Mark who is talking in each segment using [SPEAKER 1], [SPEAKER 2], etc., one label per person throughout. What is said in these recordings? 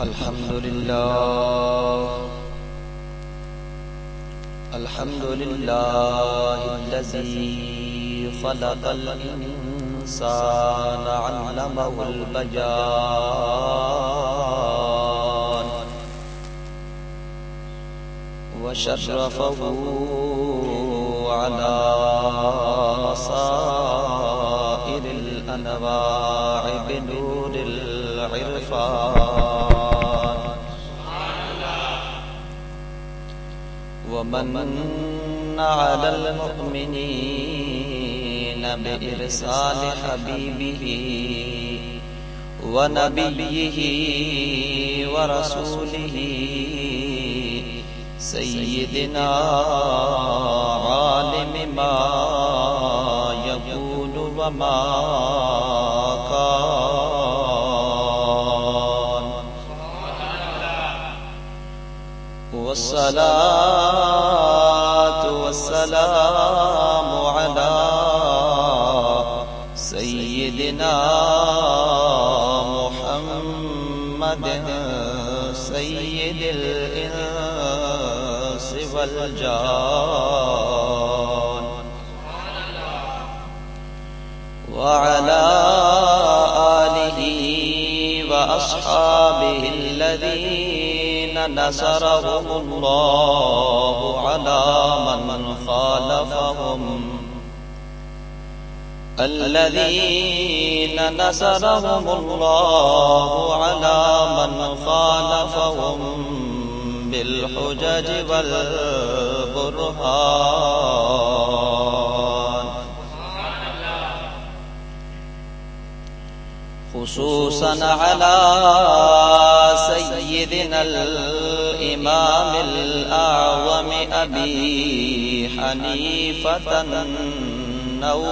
[SPEAKER 1] الحمد لله الحمد لله الذي خلق الإنسان، علمه البيان، وشرفه على صائر الأنواع بنور العرفان. ومن على المؤمنين بإرسال حبيبه ونبيه ورسوله سيدنا عالم ما يقول وما والصلاة والسلام على سيدنا محمد سيد الإنس والجان. وعلى آله وأصحابه الذين نصرهم الله على من خالفهم الذين نصرهم الله على من خالفهم بالحجج والبرهان خصوصا على سيد سيدنا الإمام الأعظم أبي حنيفة النومان.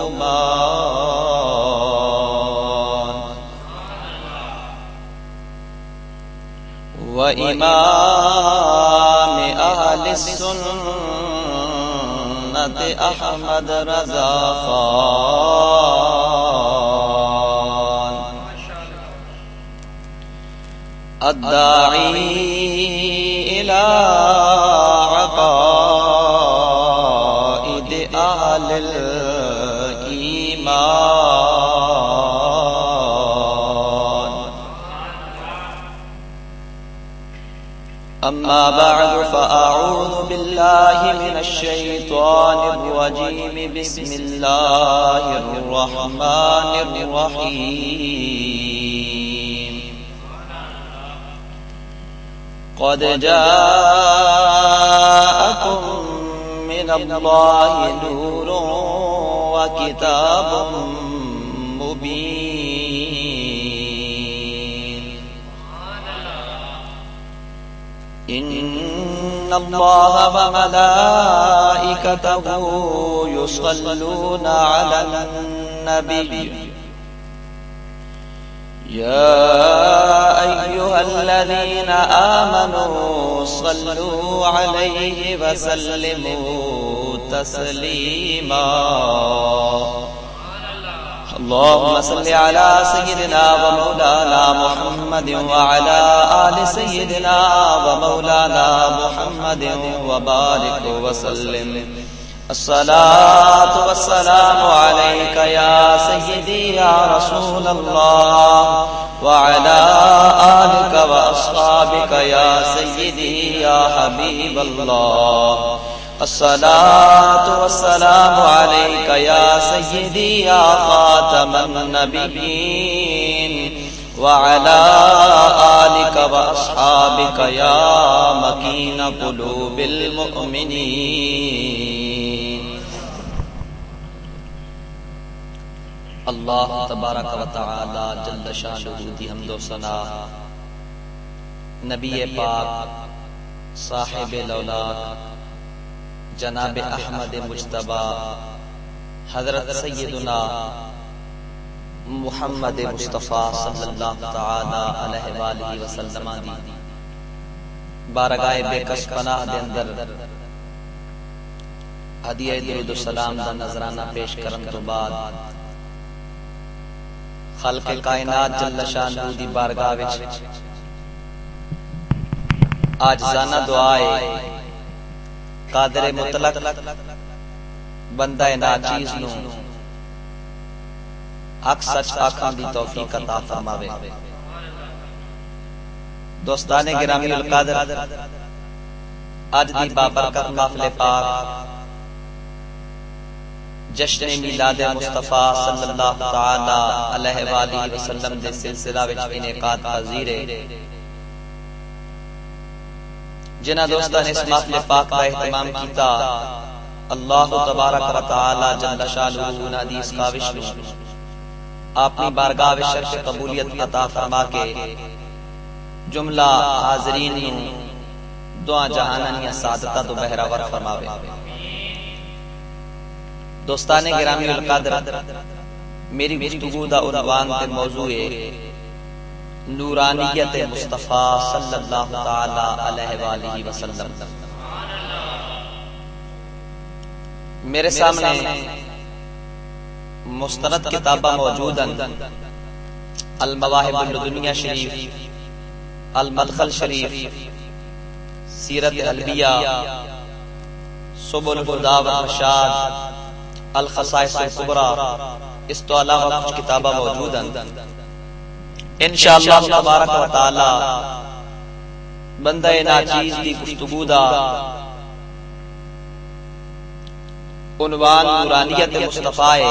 [SPEAKER 1] وإمام أهل السنة أحمد رضا خان. الداعي إلى عقائد أهل الإيمان. أما بعد، فأعوذ بالله من الشيطان الرجيم. بسم الله الرحمن الرحيم. قد جاءكم من الله نور وكتاب مبين. إن الله وملائكته يصلون على النبي. يا أيها الذين آمنوا صلوا عليه وسلموا تسليما. اللهم صل على سيدنا ومولانا محمد وعلى آل سيدنا ومولانا محمد وبارك وسلم. الصلاة والسلام عليك يا سيدي يا رسول الله، وعلى آلك وأصحابك يا سيدي يا حبيب الله. الصلاة والسلام عليك يا سيدي يا خاتم النبيين، وعلى آلك وأصحابك يا مكين قلوب المؤمنين. اللہ تبارک و تعالی جل شانہ دی حمد و ثنا۔ نبی پاک صاحب الاولاد جناب احمد مجتبی، حضرت سیدنا محمد مصطفی صلی اللہ تعالی علیہ والہ وسلم دی۔ بارگاہ بے کس پناہ دے اندر ہدیہ درود و سلام دا نظرانہ پیش کرن تو بعد خلق کائنات جل شانہ دی بارگاہ وچ۔ آج زانا دعائے قادر مطلق، بندہ ناچیز نو حق سچ آکھاں دی توفیق عطا فرماوے۔ دوستان گرامی القادر اج دی بابرکت قافلے پاک جشن میلاد مصطفیٰ صلی اللہ تعالی علیہ وآلہ وسلم دے سلسلہ وچ انعقاد پذیر ہے جنہ دوستان اس محفل پاک کا اہتمام کیتا، اللہ تبارک و تعالی جل شانہ نادی اس کاوش نو۔ اپنی بارگاہ وچ شرف قبولیت عطا فرما کے جملہ حاضرین نو دعا جہانانی سعادتہ تو بہراور فرماوے۔ دوستان گرامی القادر میری گفتگو دا عنوان تے موضوع ہے نورانیت مصطفیٰ صلی اللہ تعالی علیہ وآلہ وسلم۔ میرے سامنے مستند کتابہ موجود المواہب الدنیا شریف المدخل شریف سیرت الانبیاء سبل الہدا والرشاد الخصائص الكبرى. اس تو علاوہ کچھ کتابہ موجود ہیں۔ انشاءاللہ تبارک و تعالی بندہ ناچیز دی گفتگو دا عنوان نورانیت مصطفی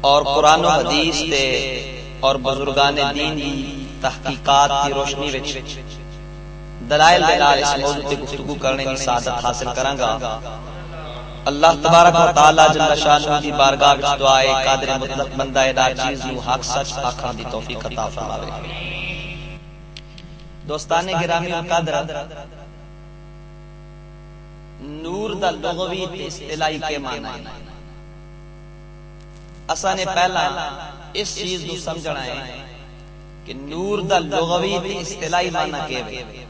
[SPEAKER 1] اور قرآن و حدیث تے اور بزرگان دین دی تحقیقات کی روشنی وچ دلائل دلال اس موضوع تے گفتگو کرنے کی سعادت حاصل کروں گا اللہ تبارک و تعالی جل شانہ دی بارگاہ وچ دعا دعائے قادر مطلق بندہ ادا چیز نو حق سچ آکھاں دی توفیق عطا فرماوے۔ دوستان گرامی و قادر نور دا لغوی تے اصطلاحی کے معنی ہے۔ اساں نے پہلا اس چیز نو سمجھنا ہے کہ نور دا لغوی تے اصطلاحی معنی کیا ہے۔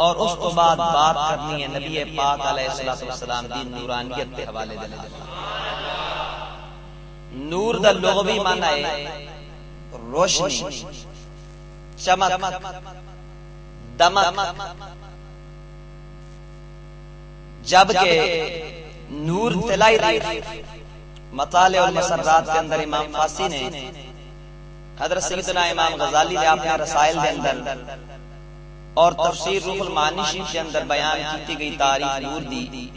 [SPEAKER 1] اور اس کو بعد بات کرنی ہے نبی پاک علیہ السلام دی نورانیت کے حوالے دے نور دا لغوی معنی ہے روشنی، چمک، دمک۔ جبکہ نور تلائی دی، مطالع المسرات کے اندر امام فاسی نے حضرت سیدنا امام غزالی نے اپنے رسائل کے اندر اور تفسیر روح المانی شریف کے اندر بیان کی گئی تاریخ نور دی۔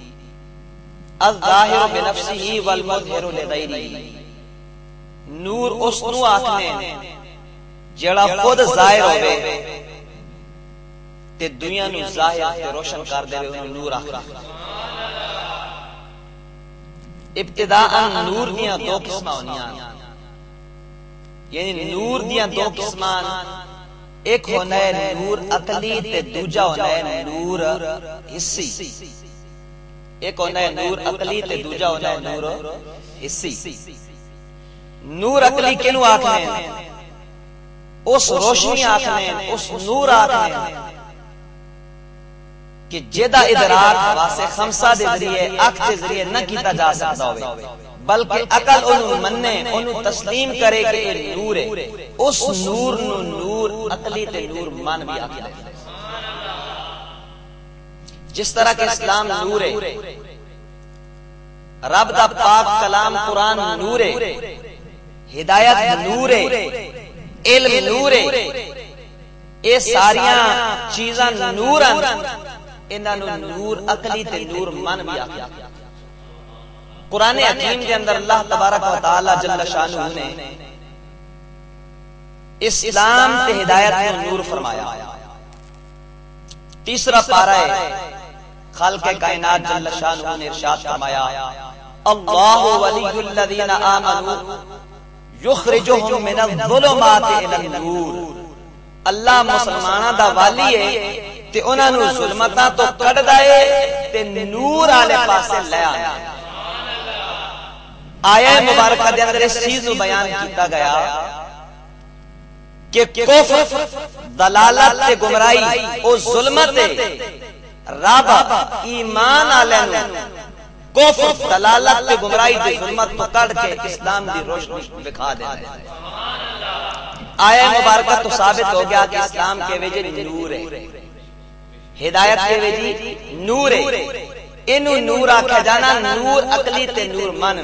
[SPEAKER 1] الظاہر بنفسه والمظہر لغیری۔ نور اس نو آکھنے جڑا خود ظاہر ہوے تے دنیا نو ظاہر تے روشن کر دے انہوں نور آکھنے ابتداء نور دیاں دو قسمہ ہونیاں۔ یعنی نور دیاں دو قسمہ ایک ہونا ہے نور عقلی تے دوجا ہونا ہے نور حسی ایک ہونا ہے نور عقلی تے دوجا ہونا ہے نور حسی نور عقلی کنو آکھنے؟ ہیں اس روشنی آکھنے ہیں اس نور آکھنے۔ ہیں کہ جدہ ادراک واسے خمسہ دے ذریعے اک دے ذریعے نہ کیتا جا سکتا ہوئے۔ بلکہ عقل انہوں مننے انہوں تسلیم کرے کہ یہ نور ہے۔ اس نور نو نور عقلی تے نور مان بھی آکھا ہے۔ جس طرح کہ اسلام نور ہے۔ رب دا پاک کلام قرآن نور ہے۔ ہدایت نور ہے۔ علم نور ہے۔ اے ساریاں چیزاں نور انہاں نو نور عقلی تے نور من بھی آکھا قرآن حکیم کے اندر اللہ تبارک و تعالی جل شانہ نے اسلام تے ہدایت میں نور فرمایا۔ تیسرا پارا ہے خلق کائنات جل شانہ نے ارشاد فرمایا۔ اللہ ولی الذین آمنوا یخرجهم من الظلمات الى النور۔ اللہ مسلمانہ دا والی ہے تے انہاں نو ظلمتاں تو کڈدا ہے تے نور والے پاسے لے آندا آیا مبارکہ دے اندر اس چیز نو بیان کیتا گیا کہ کفر، دلالت تے گمرائی او ظلمت رب ایمان والے نو کفر، دلالت تے گمرائی تے ظلمت پکڑ کے اسلام دی روشنی دکھا دے آیا مبارکہ تو ثابت ہو گیا کہ اسلام کے وجہ نور ہے۔ ہدایت کے وجہ نور ہے۔ انو نور آکھا جانا، نور اقلی تے نور من۔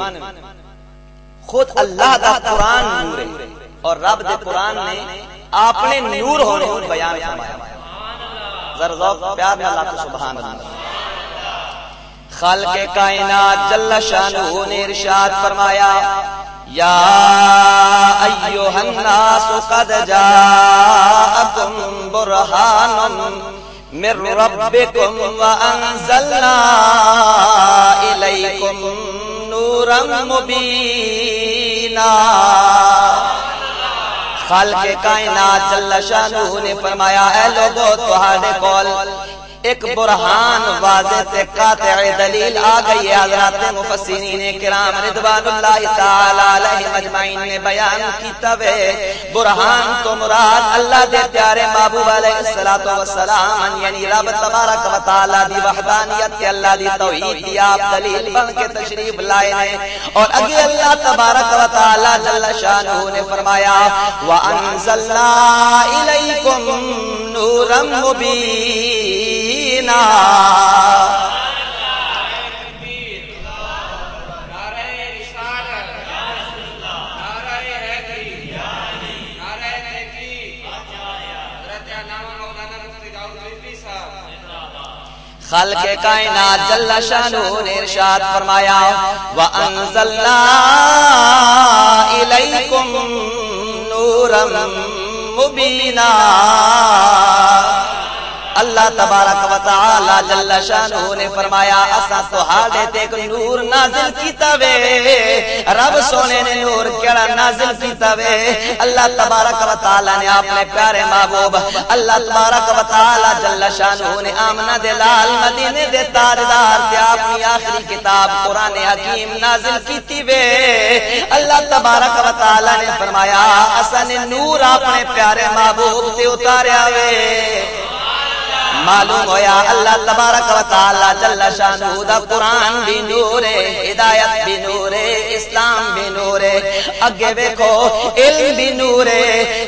[SPEAKER 1] خود اللہ دا قرآن نور ہے اور رب دے قرآن نے اپنے نور ہونے کو بیان فرمایا۔ ذوق پیار میں اللہ کو سبحان اللہ۔ خلق کائنات جل شانہ نے ارشاد فرمایا یا ایوہ الناس قد جاءکم برہان من ربکم وانزلنا الیکم نورا مبینا خلق کائنات اللہ شاہ نے فرمایا اے لوگو تہاڈے کول ایک برہان واضح تے قاطع دلیل آ گئی ہے۔ حضرات مفسرین کرام رضوان اللہ تعالی علیہ مجمعین نے بیان کیتا وے۔ برہان تو مراد اللہ دے پیارے محبوب علیہ الصلوۃ والسلام یعنی رب تبارک و تعالی دی وحدانیت تے اللہ دی توحید دی آپ دلیل بن کے تشریف لائے ہیں اور اگے اللہ تبارک و تعالی جل شانہ نے فرمایا وانزلنا الیکم نورا مبین خلق کائنات جل شانہ نے ارشاد فرمایا وانزلنا الیکم نورا مبینا اللہ تبارک و تعالی جل شانہ نے فرمایا اسا تو تہاڈے تے ایک نور نازل کیتا وے۔ رب سونے نے نور کیڑا نازل کیتا وے۔ اللہ تبارک و تعالی نے اپنے پیارے محبوب، اللہ تبارک و تعالی جل شانہ نے آمنہ دے لال مدینے دے تاجدار تے اپنی آخری کتاب قران حکیم نازل کیتی وے۔ اللہ تبارک و تعالی نے فرمایا اسا نے نور اپنے پیارے محبوب تے اتاریا وے۔ معلوم ہویا اللہ تبارک و تعالی جل شانہ دا قرآن بھی نور ہدایت بھی نور اسلام بھی نور اگے دیکھو علم بھی نور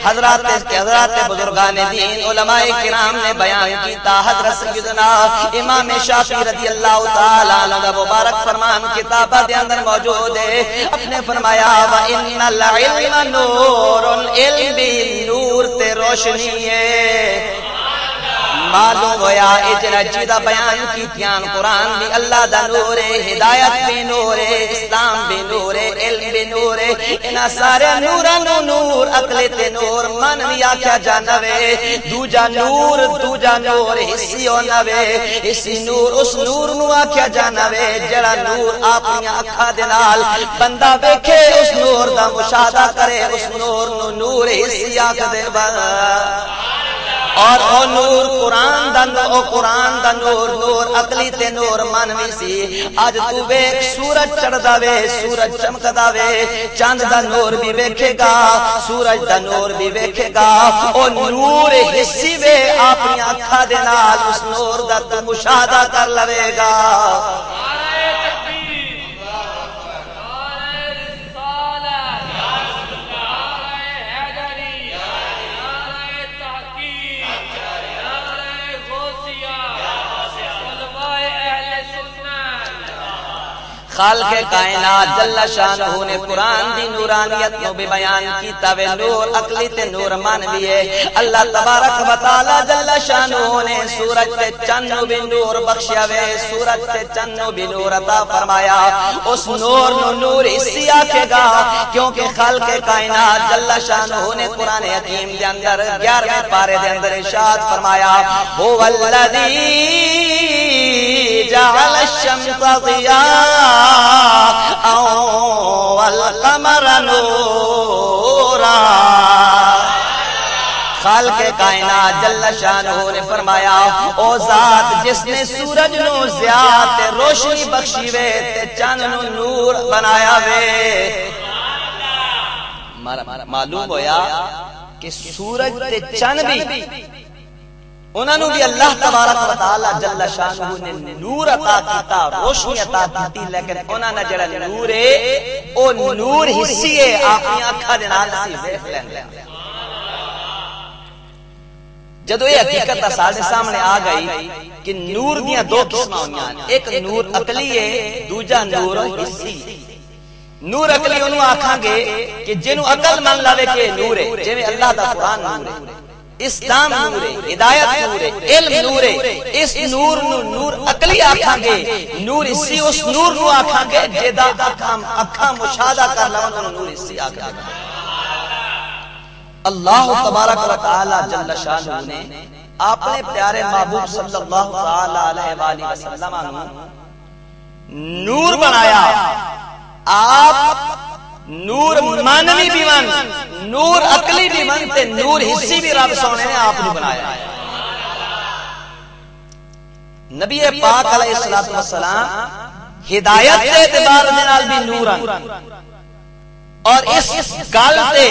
[SPEAKER 1] حضرات کے حضرات بزرگان دین، علماء کرام نے بیان کیتا، حضرت سیدنا امام شافعی رضی اللہ تعالی عنہ دا مبارک فرمان کتاب دے اندر موجود ہے۔ اپنے فرمایا وا ان العلم نور، علم بھی نور تے روشنی ہے۔ معلوم ہویا اجرا جدا بیان کی تیان قرآن بھی اللہ دا نور ہے، ہدایت بھی نور ہے، اسلام بھی نور ہے، علم بھی نور ہے انہا سارے نورا نو نور اقلی تے نور، من بھی آکھا جانا وے دوجا نور دوجا نور، حصی ہونا وے اسی نور، اس نور نو آکھا جانا وے جڑا نور اپنی اکھا دنال بندہ بیکھے اس نور دا مشاہدہ کرے، اس نور نو نور حصی آکھا دے بنا اور او نور قرآن دا او قرآن دا نور نور اقلی تے نور من وی سی۔ اج تو ویکھ، سورج چڑھدا وے، سورج چمکدا وے۔ چاند دا نور بھی ویکھے گا، سورج دا نور بھی ویکھے گا۔ او نور حصی وے اپنی اکھاں دے نال، اس نور دا تو مشاہدہ کر لوے گا۔ خالق کائنات جل شانہ نے قرآن دی نورانیت نو بھی بیان کیتا وے نور عقلی تے نور مانوی ہے۔ اللہ تبارک و تعالی جل شانہ نے سورج تے چند نو بھی نور بخشیا وے، سورج تے چند نو بھی نور عطا فرمایا۔ اس نور نو نور اسی آکھے گا کیونکہ خالق کائنات جل شانہ نے قرآن حکیم دے اندر 11ویں پارے دے اندر ارشاد فرمایا۔ هو الذی جعل الشمس ضیاء والقمر نورا. خالق کائنات جل شانہ نے فرمایا، او ذات جس نے سورج نو زیاد روشنی بخشی وے، تے چاند نو نور بنایا وے. معلوم ہویا کہ سورج تے چاند بھی انہوں نے بھی اللہ تبارک و تعالی جل شانہ نے نور عطا کیتا، روشنی عطا کیتی، لیکن انہوں نے جڑا نور ہے، او نور حصی ہے اپنی اکھاں دے نال اسی دیکھ لیندے جدو یہ حقیقت سارے سامنے آ گئی کہ نور دیا دو قسم ہوئی ایک نور اکلی ہے، دوجا نور حصی نور اکلی انہوں آکھاں گے کہ جنہوں عقل من لوے کہ نور ہے، جویں اللہ دا قرآن نور ہے۔ اسلام نور ہے ہدایت نور ہے علم نور ہے اس نور نو نور عقلی آکھاں گے، نور اسی، اس نور نو آکھاں گے جدا اکھاں اکھاں مشاہدہ کر لون نور اسی آکھاں گے۔ اللہ تبارک و تعالی جل شانہ نے اپنے پیارے محبوب صلی اللہ تعالی علیہ والہ وسلم نور بنایا۔ آپ نور مانوی بھی من نور اقلی بھی من تے نور حصی بھی رب سونے نے آپ نے بنایا۔ نبی پاک علیہ الصلوۃ والسلام ہدایت کے اعتبار دے نال بھی نور ہیں اور اس گل تے،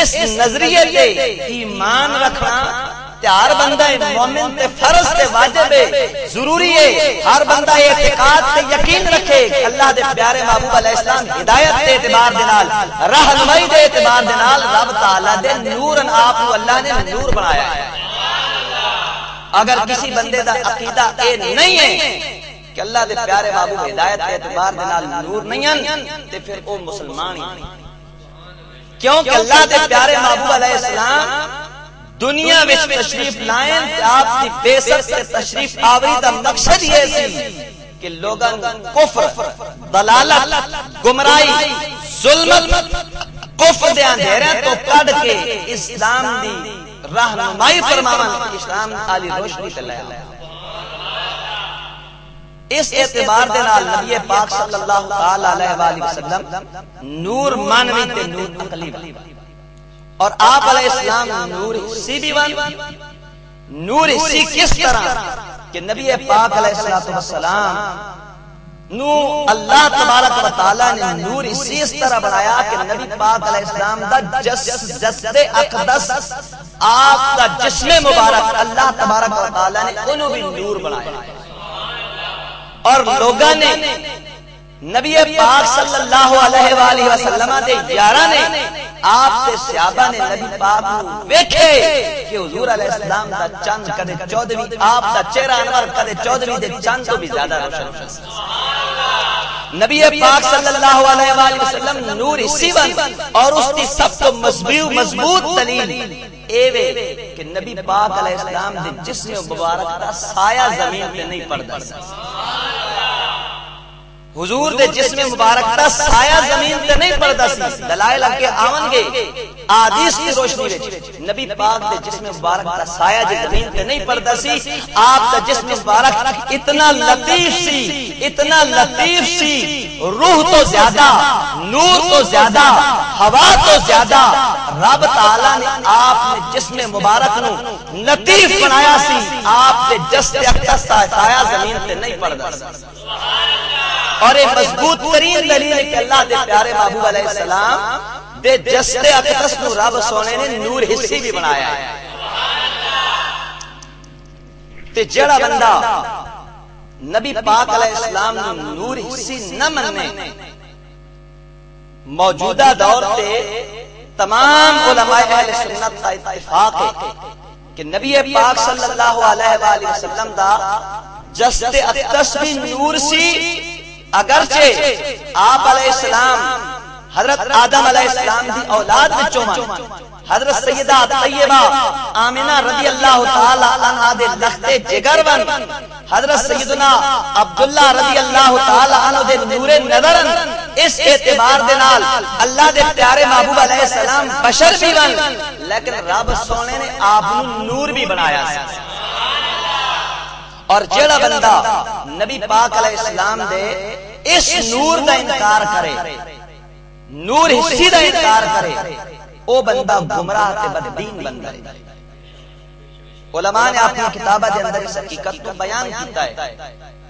[SPEAKER 1] اس نظریے تے ایمان رکھنا تیار بندہ ہے، مومن تے فرض تے واجب ہے، ضروری ہے، ہر بندہ اعتقاد تے یقین رکھے اللہ دے پیارے محبوب علیہ السلام ہدایت تے اعتبار دے نال، رہنمائی دے اعتبار دے نال رب تعالی دے نور آپ کو اللہ نے نور بنایا ہے۔ اگر کسی بندے دا عقیدہ اے نہیں ہے کہ اللہ دے پیارے محبوب ہدایت تے اعتبار دے نال نور نہیں ہیں، تے پھر او مسلمان ہی کیونکہ اللہ دے پیارے محبوب علیہ السلام دنیا میں تشریف لائیں آپ کی بے سے تشریف آوری دا مقصد یہ سی کہ لوگاں کفر دلالت گمرائی ظلم کفر دے اندھیرے تو کڈ کے اسلام دی رہنمائی فرماون اسلام علی روشنی تے لے اس اعتبار دے نال نبی پاک صلی اللہ تعالی علیہ والہ وسلم نور مانوی تے نور عقلی اور آپ علیہ السلام نور حصی بھی بن نور حصی کس طرح کہ نبی پاک علیہ السلام نو اللہ تبارک و تعالی نے نور اسی اس طرح بنایا کہ نبی پاک علیہ السلام دا جس جسد اقدس، آپ کا جسم مبارک اللہ تبارک و تعالی نے انہوں بھی نور بنایا۔ اور لوگاں نے نبی پاک صلی اللہ علیہ وآلہ وسلم دے یارہ نے، آپ تے صحابہ نے نبی پاک کو ویکھے کہ حضور علیہ السلام دا چند کدے چودوی آپ دا چہرہ انور کدے چودوی دے چند تو بھی زیادہ روشن نبی پاک صلی اللہ علیہ وآلہ وسلم نور اسی بن اور اس کی سب تو مضبوط مضبوط دلیل اے وے کہ نبی پاک علیہ السلام دے جسم مبارک دا سایہ زمین پہ نہیں پڑتا۔ حضور دے جسم مبارک دا سایہ زمین تے نہیں پڑدا سی۔ دلائل اگے آون گے۔ احادیث کی روشنی وچ۔ نبی پاک دے جسم مبارک دا سایہ جے زمین تے نہیں پڑدا سی، آپ دا جسم مبارک اتنا لطیف سی، اتنا لطیف سی۔ روح تو زیادہ، نور تو زیادہ، ہوا تو زیادہ۔ رب تعالی نے آپ نے جسم مبارک نو لطیف بنایا سی۔ آپ دے جسم اقدس سایہ زمین تے نہیں پڑدا سی۔ سبحان اللہ اور ایک مضبوط ترین دلیل ہے کہ اللہ دے پیارے محبوب علیہ السلام دے جسد اقدس نو رب سونے نے نور حصی بھی بنایا ہے۔ تے جڑا بندہ نبی پاک علیہ السلام نو نور حصی نہ مننے، موجودہ دور تے تمام علماء اہل سنت کا اتفاق ہے کہ نبی پاک صلی اللہ علیہ وآلہ وسلم دا جسد اقدس بھی نور سی اگرچہ آپ علیہ السلام، حضرت آدم علیہ السلام دی اولاد وچوں من حضرت سیدہ طیبہ آمنہ رضی اللہ تعالی عنہ دے لختے جگر ون، حضرت سیدنا عبداللہ رضی اللہ تعالی عنہ دے نور نظر اس اعتبار دے نال اللہ دے پیارے محبوب علیہ السلام بشر بھی ون، لیکن رب سونے نے آپ نور بھی بنایا ہے اور جڑا بندہ نبی پاک علیہ السلام دے اس نور دا انکار کرے نور حصی دا انکار کرے او بندہ گمراہ تے بددین بندہ ہے۔ علماء نے اپنی کتابہ دے اندر اس حقیقت کو بیان کیتا ہے۔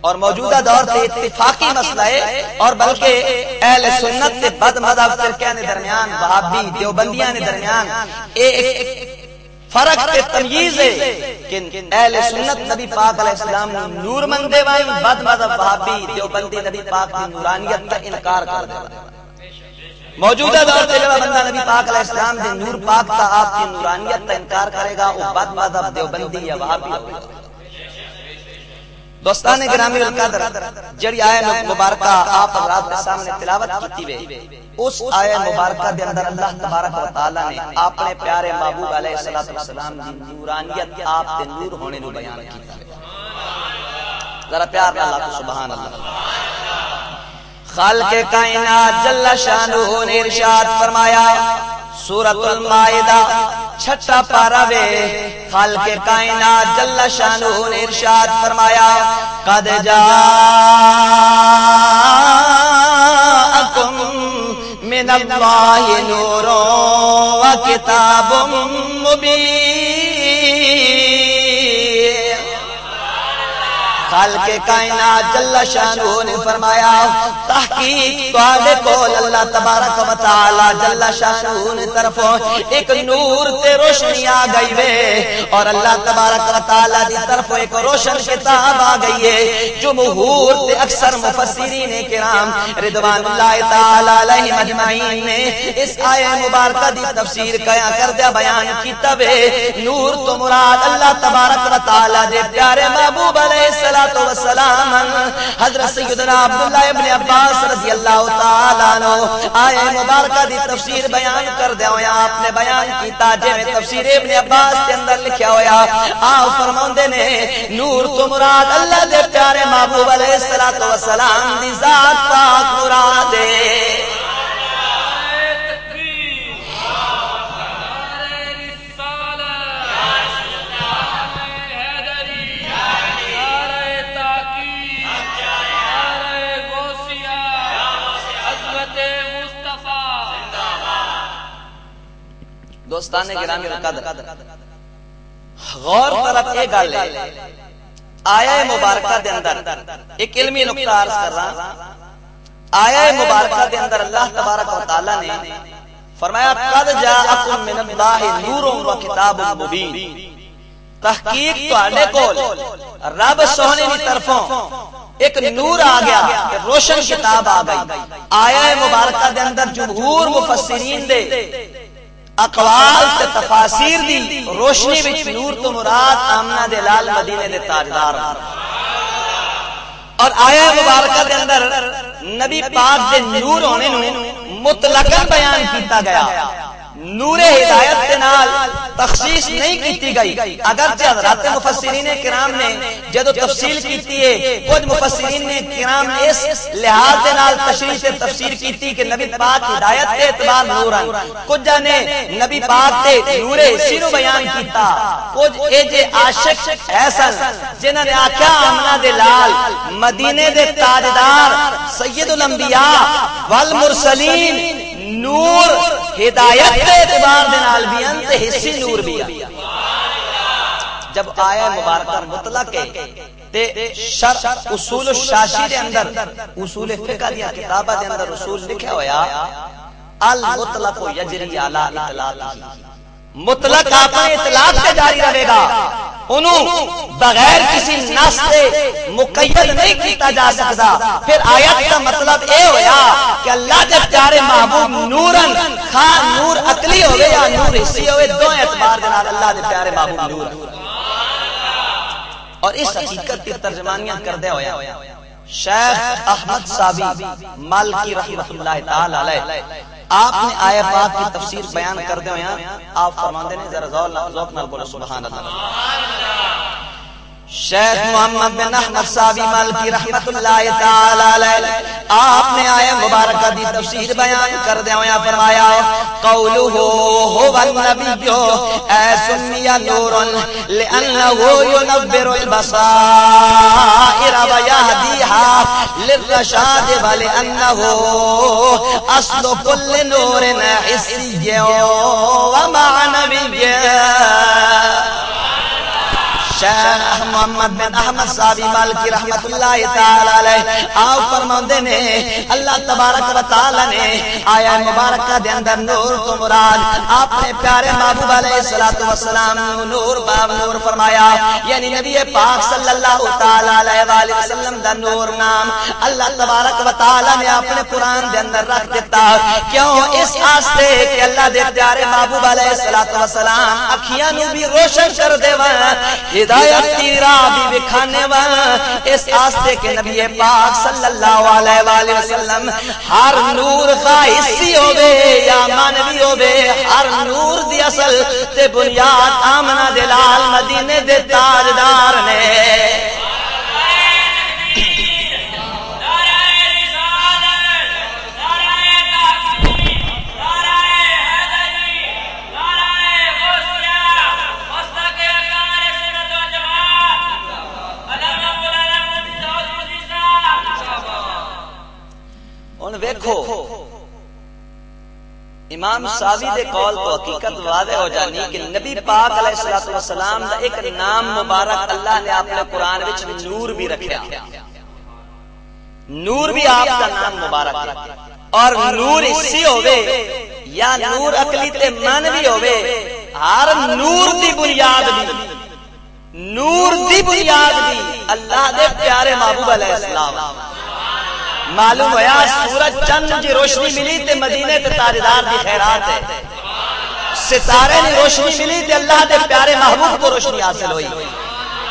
[SPEAKER 1] اور موجودہ دور تے اتفاقی مسئلہ ہے اور بلکہ اہل سنت تے بد مذہب فرقے نے درمیان وہابی دیوبندیاں نے درمیان۔ ایک فرق تے تمیز ہے کہ اہل سنت نبی پاک علیہ السلام نے نور مندے وائیں بد مذہب وہابی دیوبندی نبی پاک کی نورانیت کا انکار کر دے موجودہ دور تے جڑا بندہ نبی پاک علیہ السلام دے نور پاک تا آپ کی نورانیت تا انکار کرے گا وہ بد مذہب دیوبندی یا وہابی ہوگا دوستان گرامی القدر، جڑی آئے مبارکہ آپ حضرات کے سامنے تلاوت کیتی وے، اس آئے مبارکہ دے اندر اللہ تبارک و تعالی نے اپنے پیارے محبوب علیہ الصلوۃ والسلام دی نورانیت آپ دے نور ہونے نو بیان کیتا ہے ذرا پیار نال اللہ سبحان اللہ خالق کائنات جل شانہ نے ارشاد فرمایا سورت المائدہ چھٹا پارا وے۔ خالق کائنات جل شانہ نے ارشاد فرمایا، قد جاءکم من اللہ نور و کتاب مبین۔ خالق کائنات جل شانہ نے فرمایا، تحقیق تواڈے کول اللہ تبارک و تعالی جل شانہ نے طرفوں ایک نور تے روشنی آ گئی وے، اور اللہ تبارک و تعالی دی طرف ایک روشن کتاب آ گئی ہے جمہور تے اکثر مفسرین کرام رضوان اللہ تعالی علیہ اجمعین نے اس آیہ مبارکہ دی تفسیر کیا کر دیا بیان کیتا وے۔ نور تو مراد اللہ تبارک و تعالی دے پیارے محبوب علیہ السلام الصلاة والسلام. حضرت سیدنا عبداللہ ابن عباس رضی اللہ تعالیٰ عنہ. آئے مبارکہ دی تفسیر بیان کر دیا ہویا آپ نے بیان کیتا جے میں تفسیر ابن عباس کے اندر لکھیا ہویا۔ آؤ فرمون دے نے، نور تو مراد اللہ دے پیارے محبوب علیہ السلام دی ذات پاک مراد ہے۔ دوستان گرامی القدر۔ غور طرف ایک گل ہے۔ آیا مبارکہ دے اندر ایک علمی نقطہ عرض کر رہا آیا مبارکہ دے اندر اللہ تبارک و تعالی نے فرمایا قد جاءکم من اللہ نور و کتاب مبین۔ تحقیق تواڈے کول رب سونے دی طرفوں ایک نور آ گیا روشن کتاب آ گئی۔ آیا مبارکہ دے اندر جمہور مفسرین دے۔ اقوال تے تفاسیر دی روشنی وچ نور تو مراد آمنہ دے لال مدینے دے تاجدار ہاں۔ اور آیا مبارکہ دے اندر نبی پاک دے نور ہونے نو مطلقاً بیان کیتا گیا۔ نور ہدایت کے نال تخصیص نہیں کیتی گئی۔ اگرچہ حضرات مفسرین کرام نے جدو تفصیل کیتی ہے کچھ مفسرین نے کرام نے اس لحاظ کے نال تشریح سے تفسیر کیتی کہ نبی پاک ہدایت کے اعتبار نور ہیں۔ کچھ نے نبی پاک تے نور سینو بیان کیتا۔ کچھ اے جے عاشق ایسا جنہاں نے آکھیا آمنہ دے لال، مدینے دے تاجدار سید الانبیاء والمرسلین، نور ہدایت کے اعتبار دے نال بھی ان تے حصے نور بھی جب آیا مبارکہ مطلق ہے تے شر اصول الشاشی دے اندر، اصول فقہ دی کتاباں دے اندر اصول لکھا ہویا، المطلق یجری علی اطلاق مطلق اپنے اطلاق سے جاری رہے گا۔ انہوں بغیر کسی نس سے مقید نہیں کیتا جا سکتا۔ پھر آیت کا مطلب اے ہویا کہ اللہ جب پیارے محبوب نورن خواہ نور عقلی ہوئے یا نور حصی ہوئے، دو اعتبار جناب اللہ دے پیارے محبوب نور۔ اور اس حقیقت کی ترجمانیاں کر دے ہویا شیخ احمد صابی، مالکی رحمت اللہ تعالی علیہ۔ آپ نے آیا پاک کی تفسیر بیان کر دیں آپ فرمان دینے ذرا ذوق نال بولو سبحان اللہ۔ شیخ محمد بن احمد صاحبی مالکی رحمت اللہ تعالی علیہ، آپ نے آئے مبارکہ دی تفسیر بیان کر دیا ہویا فرمایا، قولہ هو النبی، اے سمی نور لانه ينبر البصائر ويهديها للرشاد ولانه اصل كل نور حسي ومعنوي شیخ محمد بن احمد صاحب مالکی رحمت اللہ تعالی علیہ۔ آپ فرماندے نے، اللہ تبارک و تعالی نے آیا مبارکہ دے اندر نور تو مراد اپنے پیارے محبوب علیہ الصلوۃ والسلام نور باب نور فرمایا۔ یعنی نبی پاک صلی اللہ تعالی علیہ والہ وسلم دا نور نام اللہ تبارک و تعالی نے اپنے قران دے اندر رکھ دیتا۔ کیوں؟ اس واسطے کہ اللہ دے پیارے محبوب علیہ الصلوۃ والسلام اکھیاں نو بھی روشن کر دے ہدایت کی راہ بھی دکھانے والا اس آستے کے نبی پاک صلی اللہ علیہ وآلہ وسلم، ہر نور کا حصی ہوے یا مانوی ہوے ہر نور دی اصل تے بنیاد آمنہ دلال مدینے دے تاجدار نے۔ ویکھو امام ساوی دے قول تو حقیقت واضح ہو جانی کہ نبی پاک علیہ الصلوۃ والسلام دا ایک نام مبارک اللہ نے اپنے قرآن وچ نور بھی رکھیا۔ نور بھی آپ کا نام مبارک ہے۔ اور نور اسی ہوے یا نور عقلی تے مانوی ہوے ہر نور دی بنیاد بھی نور دی بنیاد بھی اللہ دے پیارے محبوب علیہ السلام۔ معلوم ہوا سورج چند جی روشنی ملی تے مدینے تے تاجدار دی خیرات ہے۔ ستارے نے روشنی ملی تے اللہ دے پیارے محبوب کو روشنی حاصل ہوئی۔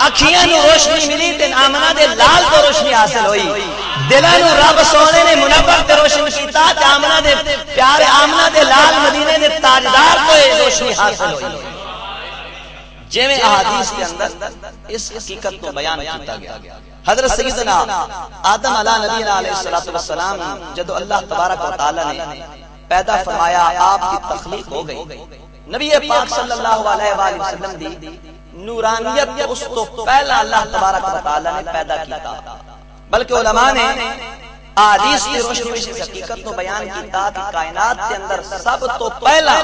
[SPEAKER 1] اکھیاں نو روشنی ملی تے آمنہ دے لال کو روشنی حاصل ہوئی۔ دلاں نو رب سونے نے منور تے روشن کیتا تے آمنہ دے پیارے آمنہ دے لال مدینے دے تاجدار کو روشنی حاصل ہوئی۔ جویں احادیث کے اندر اس حقیقت کو بیان کیتا گیا۔ حضرت سیدنا آدم علیہ نبی علیہ الصلوۃ والسلام جب اللہ تبارک و تعالی نے پیدا فرمایا آپ کی تخلیق ہو گئی۔ نبی پاک صلی اللہ علیہ وآلہ وسلم دی نورانیت اس تو پہلا اللہ تبارک و تعالی نے پیدا کیتا بلکہ علماء نے احادیث کی روشنی میں اس حقیقت کو بیان کیتا کہ کائنات کے اندر سب تو پہلا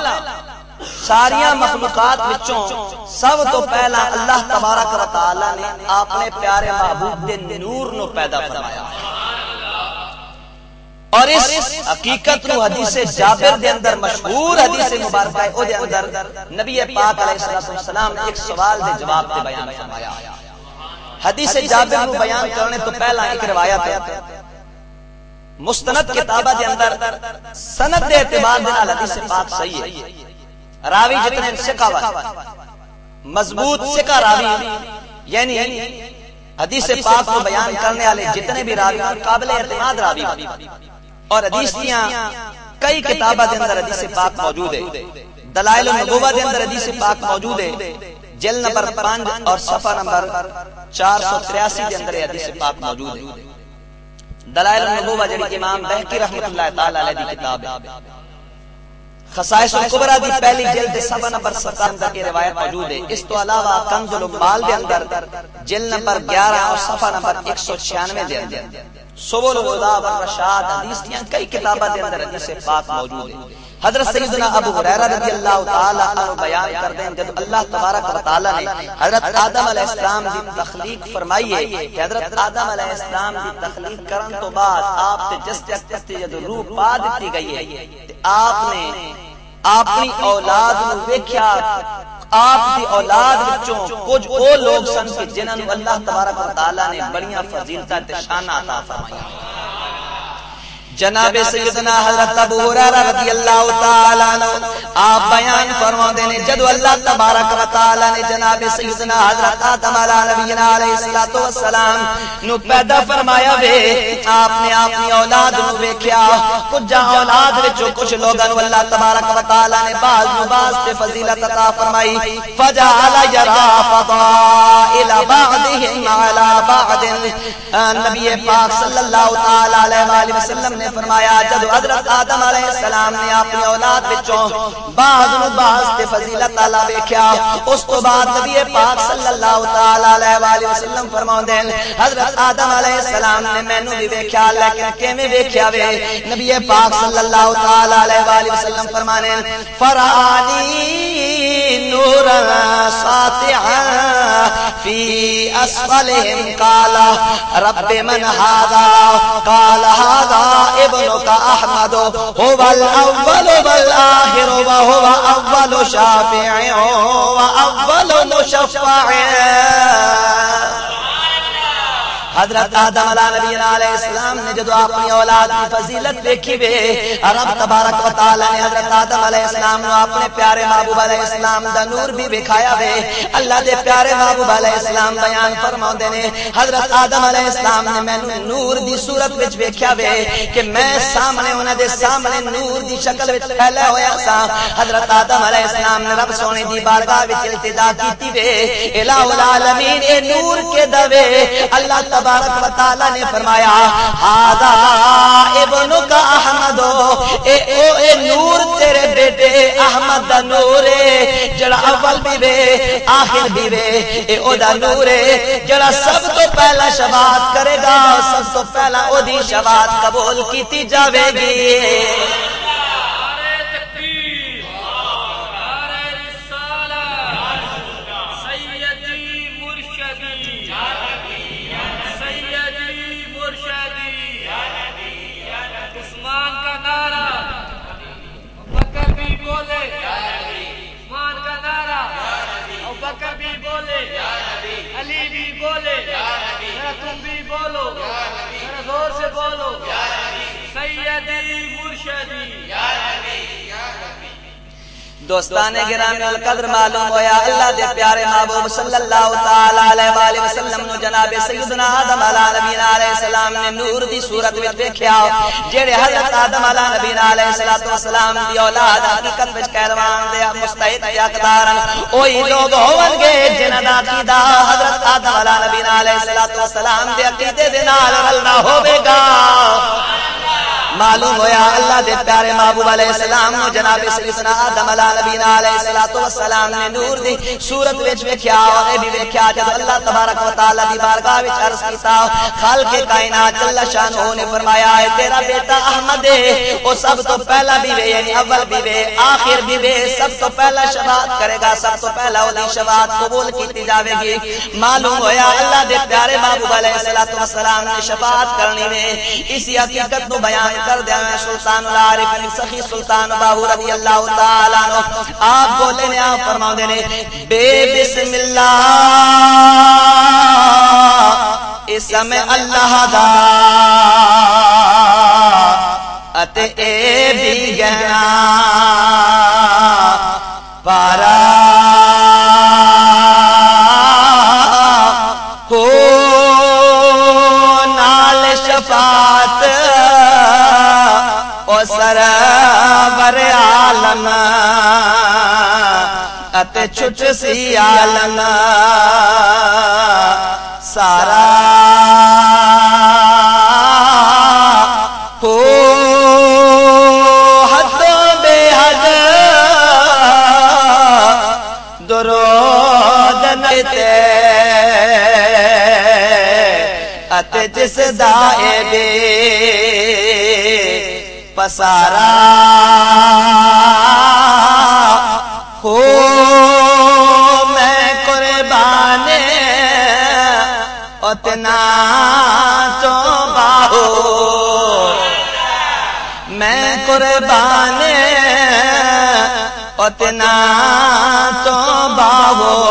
[SPEAKER 1] ساریا مخلوقات وچوں سب تو پہلا اللہ تبارک و تعالی نے اپنے پیارے محبوب دے نور نو پیدا فرمایا۔ اور اس حقیقت نو حدیث جابر دے اندر مشہور حدیث مبارکہ ہے، او دے اندر نبی پاک علیہ الصلوۃ والسلام نے ایک سوال دے جواب تے بیان فرمایا۔ حدیث جابر نو بیان کرنے تو پہلا ایک روایت ہے۔ مستند کتابہ دے اندر سند دے اعتبار دے حدیث پاک صحیح ہے۔ راوی جتنے سکھا مضبوط سکھا راوی یعنی حدیث پاک کو بیان کرنے والے جتنے بھی راوی قابل اعتماد راوی اور حدیث دیاں کئی کتابہ دے اندر حدیث پاک موجود ہے دلائل النبوہ دے اندر حدیث پاک موجود ہے جل نمبر 5 اور صفحہ نمبر 483 دے اندر حدیث پاک موجود ہے دلائل النبوہ جڑی امام بہقی رحمتہ اللہ تعالی علیہ دی کتاب ہے۔ خصائص القبرہ دی پہلی جلد صفحہ نمبر 17 اندر یہ روایت موجود ہے۔ اس تو علاوہ کنز المال دے اندر جلد نمبر 11 اور صفحہ نمبر 196 دے اندر۔ سبل الہدى والرشاد حدیث کئی کتاباں دے اندر حدیث پاک موجود ہے۔ حضرت سیدنا ابو ہریرہ رضی اللہ تعالی عنہ بیان کر دیں جب اللہ تبارک و تعالی نے حضرت آدم علیہ السلام دی تخلیق فرمائی ہے کہ حضرت آدم علیہ السلام دی تخلیق کرن تو بعد آپ تے جس جس تے جد روح پا دتی گئی ہے تے آپ نے اپنی اولاد نو ویکھیا آپ دی اولاد وچوں کچھ او لوگ سن کہ جنہاں نو اللہ تبارک و تعالی نے بڑیاں فضیلتاں تے شاناں عطا فرمائیاں جناب سیدنا حضرت ابو ہریرہ رضی اللہ تعالی عنہ آپ بیان فرماتے ہیں جب اللہ تبارک و تعالی نے جناب سیدنا حضرت آدم علیہ نبینا علیہ الصلوۃ والسلام نو پیدا فرمایا وے آپ نے اپنی اولاد نو ویکھیا کچھ اولاد وچوں کچھ لوگاں نو اللہ تبارک و تعالی نے بعض نو بعض تے فضیلت عطا فرمائی فجعل يرى فضائل بعضهم على بعض۔ نبی پاک صلی اللہ تعالی علیہ والہ وسلم نے فرمایا، جب حضرت آدم علیہ السلام نے اپنی اولاد وچوں بعض نو بعض تے فضیلت تعالی ویکھیا، اس تو بعد نبی پاک صلی اللہ تعالی علیہ والہ وسلم فرماوندے حضرت آدم علیہ السلام نے مینوں بھی ویکھیا، لیکن کیویں ویکھیا وے؟ نبی پاک صلی اللہ تعالی علیہ والہ وسلم فرمانے فرانی نورا ساتعا في أسفلهم قال رب من هذا قال هذا ابنك أحمد هو الأول والآخر وهو أول شافع وأول مشفع. حضرت آدم علیہ نبی علیہ السلام نے جدو اپنی اولاد کی فضیلت دیکھی وے رب تبارک و تعالی نے حضرت آدم علیہ السلام نو اپنے پیارے محبوب علیہ السلام دا نور بھی دکھایا وے۔ اللہ دے پیارے محبوب علیہ السلام بیان فرماوندے نے، حضرت آدم علیہ السلام نے مینوں نور دی صورت وچ ویکھیا وے کہ میں سامنے، انہاں دے سامنے نور دی شکل وچ پھیلا ہویا سا۔ حضرت آدم علیہ السلام نے رب سونے دی بارگاہ وچ التجا کیتی وے، الہ العالمین، اے نور کے دوے اللہ تبارک و تعالی نے فرمایا ہادا ابن کا احمد، اے او، اے نور تیرے بیٹے احمد دا نور ہے جڑا اول بھی وے، آخر بھی وے، اے او دا نور ہے جڑا سب تو پہلا شفاعت کرے گا، سب تو پہلا او دی شفاعت قبول کیتی جاوے گی۔
[SPEAKER 2] تم بھی بولو۔ زور سے بولو۔ سیدی مرشدی۔
[SPEAKER 1] دوستان گرامی، القدر معلوم ہویا، اللہ دے پیارے محبوب صلی اللہ تعالی علیہ والہ وسلم نو جناب سیدنا آدم علیہ نبی علیہ السلام نے نور دی صورت وچ دیکھیا جڑے حضرت آدم علیہ نبی علیہ الصلوۃ والسلام دی اولاد حقیقت وچ کہلوان دے مستحق حقدار اوہی لوگ ہون گے جنہاں دا عقیدہ حضرت آدم علیہ علیہ السلام دے عقیدے دے نال رلنا ہوے گا۔ معلوم ہویا اللہ دے پیارے محبوب علیہ السلام نو جناب سیدنا آدم علیہ نبی علیہ الصلوۃ والسلام نے نور دی صورت وچ ویکھیا اے بھی ویکھیا جب اللہ تبارک و تعالی دی بارگاہ وچ عرض کیتا خالق کائنات جل شان نے فرمایا ہے تیرا بیٹا احمد ہے او سب تو پہلا بھی وے یعنی اول بھی وے، آخر بھی وے، سب تو پہلا شفاعت کرے گا، سب تو پہلا او دی شفاعت قبول کیتی جاوے گی۔ معلوم ہویا اللہ دے پیارے محبوب علیہ الصلوۃ والسلام نے شفاعت کرنی ہے اسی حقیقت نو بیان کر دیا میں سلطان العارفین یعنی سخی سلطان باہو رضی اللہ تعالیٰ عنہ۔ آپ بولے نے، آپ فرماؤ دے نے، بے بسم اللہ اسم اللہ دا۔ اتے اے بھی گہنا۔ پارا۔ سرور عالم ات چھٹ سی عالم سارا ہو حد بے حد درود نتے جس دائے بے پسارا ہو میں قربان اتنا تو باہو۔ میں قربان اتنا تو باہو۔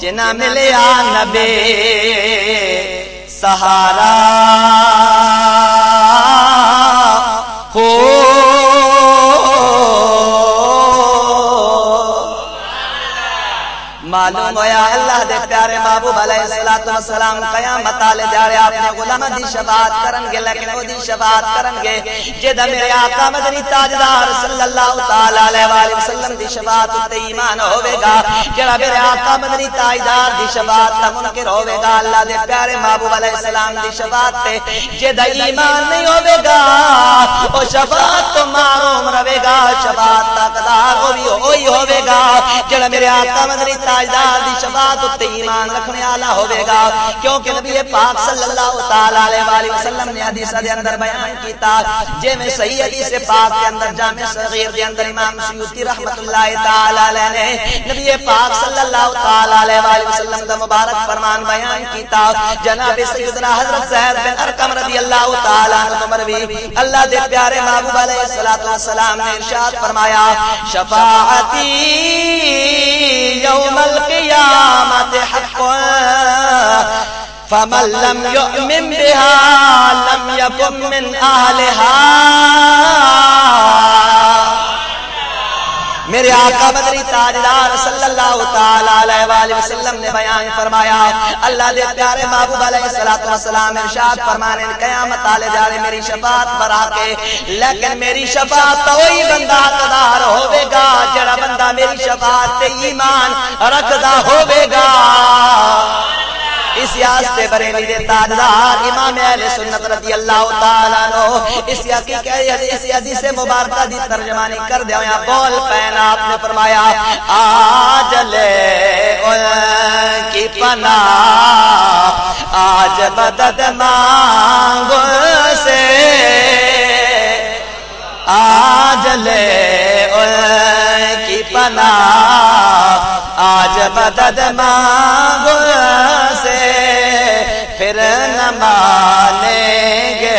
[SPEAKER 1] جنا ملیا نبے سہارا۔ معلوم ہویا اللہ دے پیارے محبوب علیہ الصلوۃ والسلام قیامت والے جاڑے اپنے غلام دی شفاعت کرن گے، لیکن او دی شفاعت کرن گے جدا میرے آقا مدنی تاجدار صلی اللہ تعالی علیہ والہ وسلم دی شفاعت تے ایمان ہوے گا جڑا میرے آقا مدنی تاجدار دی شفاعت تے منکر ہوے گا اللہ دے پیارے محبوب علیہ السلام دی شفاعت تے جدا ایمان نہیں ہوے گا او شفاعت تو معروم رہے گا شفاعت تقدار ہوئی ہوئی ہوے گا جڑا میرے آقا مدنی تاجدار دی شفاعت تے ایمان رکھنے والا ہوے گا۔ کیونکہ نبی پاک صلی اللہ تعالی علیہ والہ وسلم نے حدیث دے اندر بیان کیتا۔ جے میں صحیح حدیث پاک کے اندر جامع صغیر دے اندر امام سیوطی رحمت اللہ تعالی علیہ نے نبی پاک صلی اللہ تعالی علیہ وآلہ وسلم دا مبارک فرمان بیان کیتا۔ جناب سیدنا حضرت صاحب بن ارکم رضی اللہ تعالی عنہ مروی۔ اللہ دے پیارے محبوب علیہ الصلوۃ والسلام نے ارشاد فرمایا، شفاعتی یوم القیامت حق. فمن لم يؤمن بها لم يكن من أهلها. میرے آقا مدری تاجدار صلی اللہ تعالی علیہ وآلہ وسلم نے بیان فرمایا، اللہ دے پیارے محبوب علیہ الصلوۃ والسلام ارشاد فرمانے، قیامت والے جانے میری شفاعت برا کے، لیکن میری شفاعت وہی بندہ حقدار ہوے گا، جڑا بندہ میری شفاعت تے ایمان رکھدا ہوے گا۔ اس یاستے بریلی دے تاجدار امام اہل سنت رضی اللہ تعالیٰ عنہ، اس یاکی کہہ اس حدیث مبارکہ دی ترجمانی کر دیا یا بول پہنا آپ نے فرمایا آج لے ان کی پناہ، آج مدد مانگو سے۔ آج لے ان کی پناہ، آج مدد مانگو سے پھر نہ مانیں گے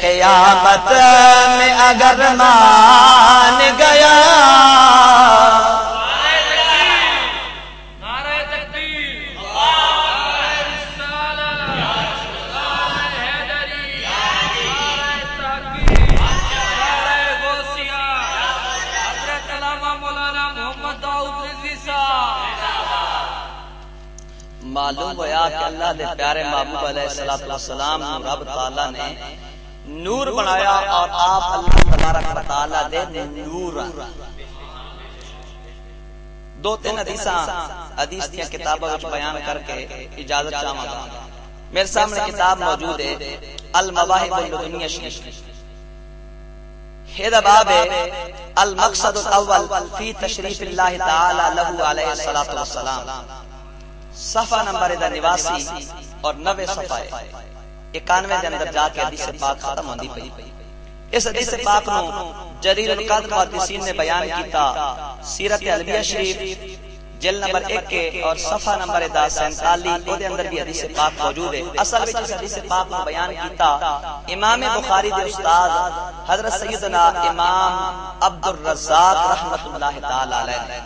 [SPEAKER 1] قیامت میں اگر مان گیا اللہ دے پیارے محبوب علیہ الصلوۃ والسلام نو رب تعالی نے نور بنایا اور آپ اللہ تبارک و تعالی دے نور دو تین حدیثاں حدیث دی کتاباں وچ بیان کر کے اجازت چاہواں گا۔ میرے سامنے کتاب موجود ہے المواہب اللدنیہ شریف۔ ہیدا باب ہے المقصد الاول فی تشریف اللہ تعالی لہ علیہ الصلوۃ والسلام۔ صفحہ نمبر دا نواسی اور نوے صفحہ ہے۔ اکانوے دے اندر جا کے حدیث پاک ختم ہوندی پئی۔ اس حدیث پاک نو جریر القدر محدثین نے بیان کیتا، سیرت علویہ شریف، جل نمبر ایک کے اور صفحہ نمبر دا سینتالی، او دے اندر بھی حدیث پاک موجود ہے۔ اصل وچ اس حدیث پاک کو بیان کیتا، امام بخاری دے استاد حضرت سیدنا امام عبد الرزاق رحمت اللہ تعالی علیہ۔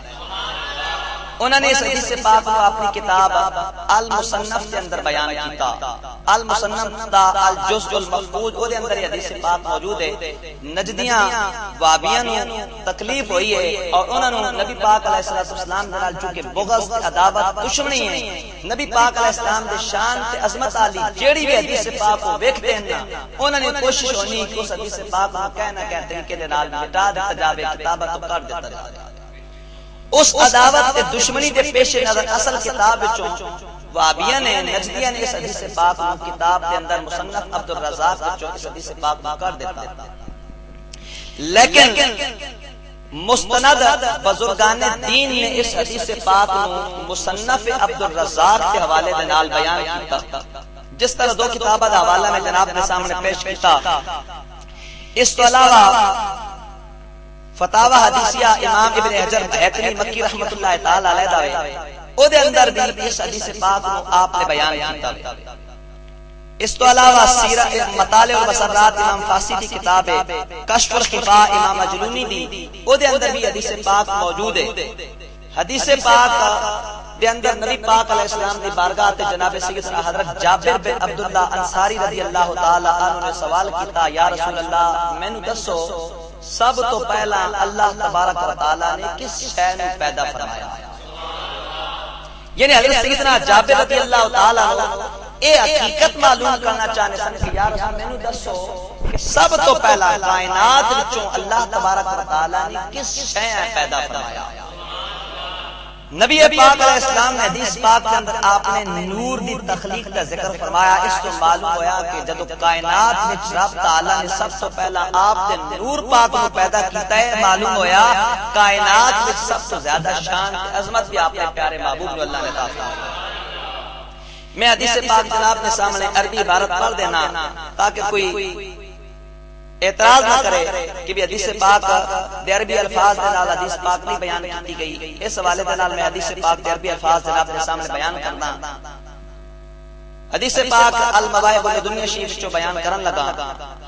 [SPEAKER 1] انہوں نے اس حدیث پاک کو اپنی کتاب المصنف کے اندر بیان کیتا۔ المصنف دا الجزء المفقود او دے اندر یہ حدیث پاک موجود ہے۔ نجدیاں، وابیاں نو تکلیف ہوئی ہے اور انہوں نے نبی پاک علیہ الصلوۃ والسلام دے نال چونکہ بغض عداوت دشمنی ہے۔ نبی پاک علیہ السلام دے شان تے عظمت علی جیڑی بھی حدیث پاک کو ویکھتے ہیں نا انہوں نے کوشش ہونی کہ اس حدیث پاک کو کہنا کہ طریقے دے نال مٹا دتا جاوے کتابت کر دتا جاوے۔ اس عداوت تے دشمنی دے پیش نظر اصل کتاب وچوں وابیہ نے نجدیہ نے اس حدیث پاک کو کتاب دے اندر مصنف عبد الرزاق وچوں اس حدیث پاک کو کر دیتا؟ لیکن مستند بزرگان دین نے اس حدیث پاک کو مصنف عبد الرزاق کے حوالے دے نال بیان کیتا۔ جس طرح دو کتاباں دا حوالہ میں جناب نے سامنے پیش کیتا۔ اس تو علاوہ فتاوا حدیثیہ امام ابن حجر بہتری مکی رحمت اللہ تعالی علیہ دا او دے اندر بھی اس حدیث پاک کو آپ نے بیان کیتا ہے اس تو علاوہ سیرت مطالع و مسرات امام فاسی کی کتاب ہے، کشف الخفاء امام مجلونی دی او دے اندر بھی حدیث پاک موجود ہے۔ حدیث پاک دے اندر نبی پاک علیہ السلام دی بارگاہ تے جناب سیدنا حضرت جابر بن عبداللہ انصاری رضی اللہ تعالی عنہ نے سوال کیتا، یا رسول اللہ، مینوں دسو سب تو پہلا اللہ تبارک و تعالی نے کس شے میں پیدا فرمایا؟ یعنی حضرت سیدنا جابر رضی اللہ تعالی عنہ، اے حقیقت معلوم کرنا چاہنے سن کہ یا رسول مینوں دسو کہ سب تو پہلا کائنات وچوں اللہ تبارک و تعالی نے کس شے پیدا فرمایا؟ نبی پاک علیہ السلام نے حدیث پاک کے اندر آپ نے نور دی تخلیق کا ذکر فرمایا۔ اس تو معلوم ہوا کہ جدو کائنات وچ رب تعالی نے سب تو پہلا آپ دے نور پاک کو پیدا کیتا ہے معلوم ہویا کائنات وچ سب تو زیادہ شان عظمت بھی آپ نے پیارے محبوب نے اللہ نے عطا فرمائی۔ میں حدیث پاک جناب کے سامنے عربی عبارت پڑھ دینا تاکہ کوئی اعتراض نہ کرے کہ بھی حدیث پاک دے عربی الفاظ دے نال حدیث پاک نہیں بیان کی گئی۔ اس حوالے دے نال میں حدیث پاک دے عربی الفاظ جناب دے سامنے بیان کرنا۔ حدیث پاک المواہب الدنیا شریف جو بیان کرن لگا۔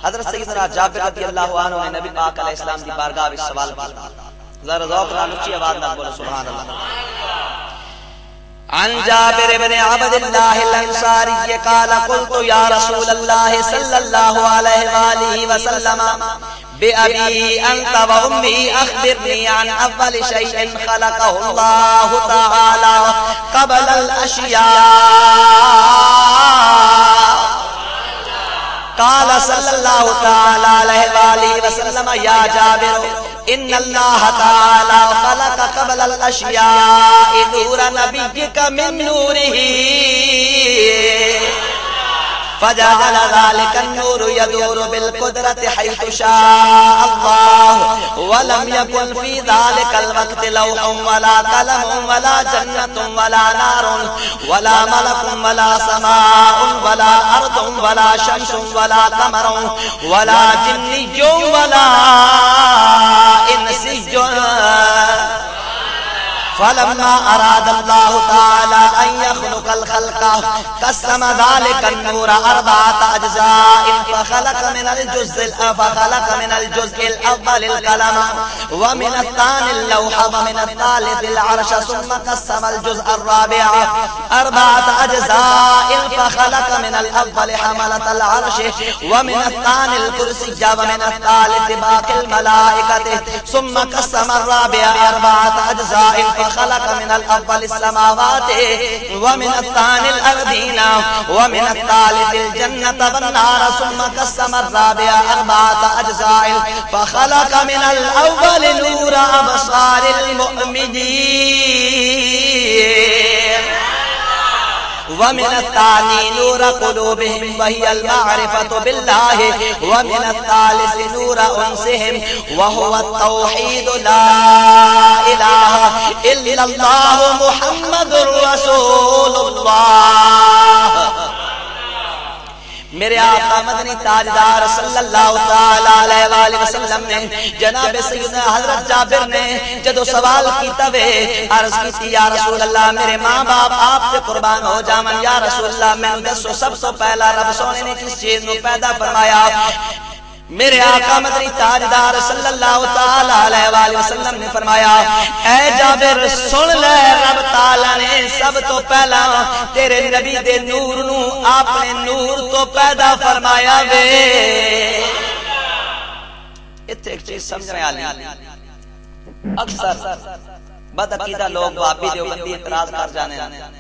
[SPEAKER 1] حضرت سیدنا جابر رضی اللہ عنہ نے نبی پاک علیہ السلام دی بارگاہ وچ سوال کیا۔ ذرا ذوق نال اونچی آواز نال بولو سبحان اللہ سبحان اللہ۔ عن جابر بن عبد الله الانصاري قال قلت يا رسول الله صلى الله عليه واله وسلم بأبي أنت وأمي أخبرني عن أول شيء خلقه الله تعالى قبل الأشياء. قال صلى الله تعالى عليه وآله وسلم يا جابر ان اللہ تعالی خلق قبل الاشیاء نور نبيك من نوره فجعل ذلك النور يدور بالقدرة حيث شاء الله. ولم يكن في ذلك الوقت لوح ولا قلم ولا جنة ولا نار ولا ملك ولا سماء ولا أرض ولا شمس ولا قمر. ولا جني ولا إنسي فلما أراد الله تعالى أن يخلق الخلق، قسم ذلك النور أربعة أجزاء فخلق من الجزء فخلق من الجزء الأول القلم ومن الثاني اللوح، ومن الثالث العرش، ثم قسم الجزء الرابع أربعة أجزاء فخلق من الأول حملة العرش، ومن الثاني الكرسي، ومن الثالث باقي الملائكة، ثم قسم الرابع أربعة أجزاء خلق من الاول السماوات ومن الثاني الارضين ومن الثالث الجنة والنار ثم قسم الرابع اربعة اجزاء فخلق من الاول نور ابصار المؤمنين. ومن الثاني نور قلوبهم وهي المعرفة بالله ومن الثالث نور أنسهم وهو التوحيد لا إله إلا الله محمد رسول الله میرے آقا مدنی تاجدار صلی اللہ تعالی علیہ والہ وسلم نے جناب سیدنا حضرت جابر نے جدو سوال کیتا وے، عرض کیتی، یا رسول اللہ، میرے ماں باپ، آپ سے قربان ہو جاون یا رسول اللہ، میں دسو، سب سے پہلا رب سونے نے کس چیز نو پیدا فرمایا؟ میرے آقا مدنی تاجدار صلی اللہ تعالی علیہ وآلہ وسلم نے فرمایا، اے جابر، سن لے، رب تعالی نے سب تو پہلا تیرے نبی دے نور نو اپنے نور تو پیدا فرمایا، وے۔ اتنے ایک چیز سمجھنے آلی اکثر بدعقیدہ لوگ وابی دیوبندی اعتراض کر جانے ہیں۔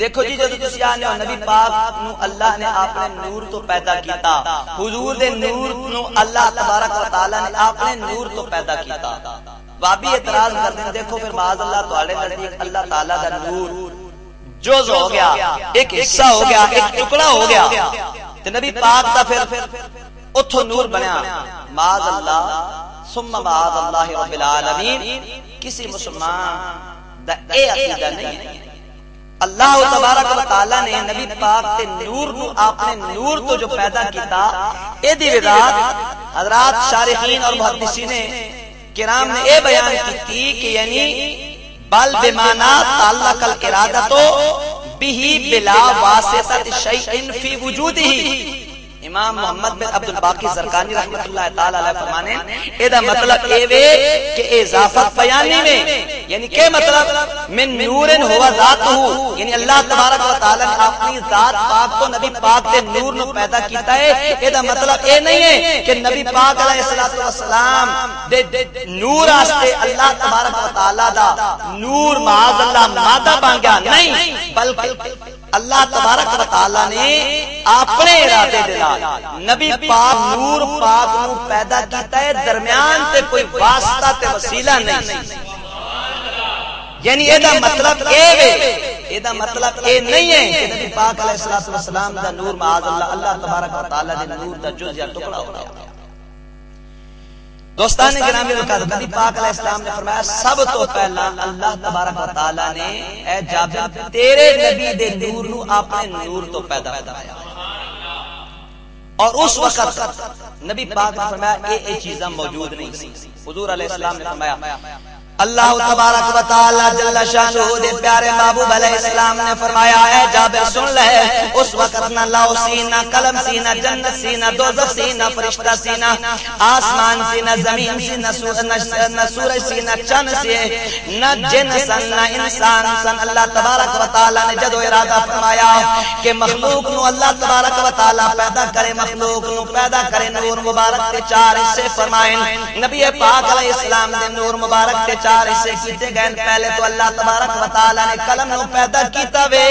[SPEAKER 1] دیکھو جی جدو تسی آنے ہو نبی پاک نو اللہ نے اپنے نور تو پیدا کیتا۔ حضور دے نور نو اللہ تبارک و تعالی نے اپنے نور تو پیدا کیتا۔ وابی اعتراض کر دیں دیکھو پھر معاذ اللہ تعالی نزدیک اللہ تعالی دا نور جز ہو گیا ایک حصہ ہو گیا ایک ٹکڑا ہو گیا۔ تے نبی پاک دا پھر اتھو نور بنیا۔ معاذ اللہ ثم معاذ اللہ رب العالمین۔ کسی مسلمان دا اے عقیدہ نہیں ہے اللہ تبارک و تعالی نے نبی پاک تے نور نو آپ نے نور تو جو پیدا کیتا، اے دی وضاحت حضرات شارحین اور محدثین کرام نے اے بیان کیتی کہ یعنی بل بمانا تعلق الارادتو بہی بلا واسطہ شیء فی وجودہ امام محمد بن عبد الباقی زرکانی رحمت اللہ تعالی علیہ فرمانے اے دا مطلب اے وے کہ اضافت بیانی میں یعنی کہ مطلب من نور ہوا ذات ہو یعنی اللہ تبارک و تعالی نے اپنی ذات پاک کو نبی پاک تے نور نو پیدا کیتا ہے اے دا مطلب اے نہیں ہے کہ نبی پاک علیہ الصلوۃ والسلام دے نور واسطے اللہ تبارک و تعالی دا نور معاذ اللہ مادہ بن گیا نہیں بلکہ اللہ تبارک و تعالی نے اپنے ارادے دے نال نبی پاک نور پاک نو پیدا کیتا ہے، درمیان تے کوئی واسطہ تے وسیلہ نہیں۔ یعنی اے دا مطلب اے وے اے دا مطلب اے نہیں ہے کہ نبی پاک علیہ الصلوۃ والسلام دا نور معاذ اللہ اللہ تبارک و تعالی دے نور دا جز یا ٹکڑا ہو گیا دوستان گرامی وقت نبی پاک علیہ السلام نے فرمایا سب تو پہلا اللہ تبارک و تعالی نے اے جابر تیرے نبی دے نور نو اپنے نور تو پیدا فرمایا۔ اور اس وقت نبی پاک نے فرمایا اے اے چیزاں موجود نہیں۔ سی حضور علیہ السلام نے فرمایا اللہ تبارک و تعالی جل شانہ دے پیارے محبوب علیہ السلام نے فرمایا ہے جابر، سن لے، اس وقت نہ لاؤ سینہ، قلم سینہ، جنت سینہ، دوزخ سینہ، فرشتہ سینہ، آسمان سینہ، زمین سینہ سورج سینہ چن سے، نہ جن سن، نہ انسان سن۔ اللہ تبارک و تعالی نے جدو ارادہ فرمایا کہ مخلوق نو اللہ تبارک و تعالی پیدا کرے، مخلوق نو پیدا کرے، نور مبارک کے چار حصے فرمائیں۔ نبی پاک علیہ السلام نے نور مبارک کے چار چار حصے کیتے گئے پہلے تو اللہ تبارک و تعالی نے قلم نو پیدا کیتا وے،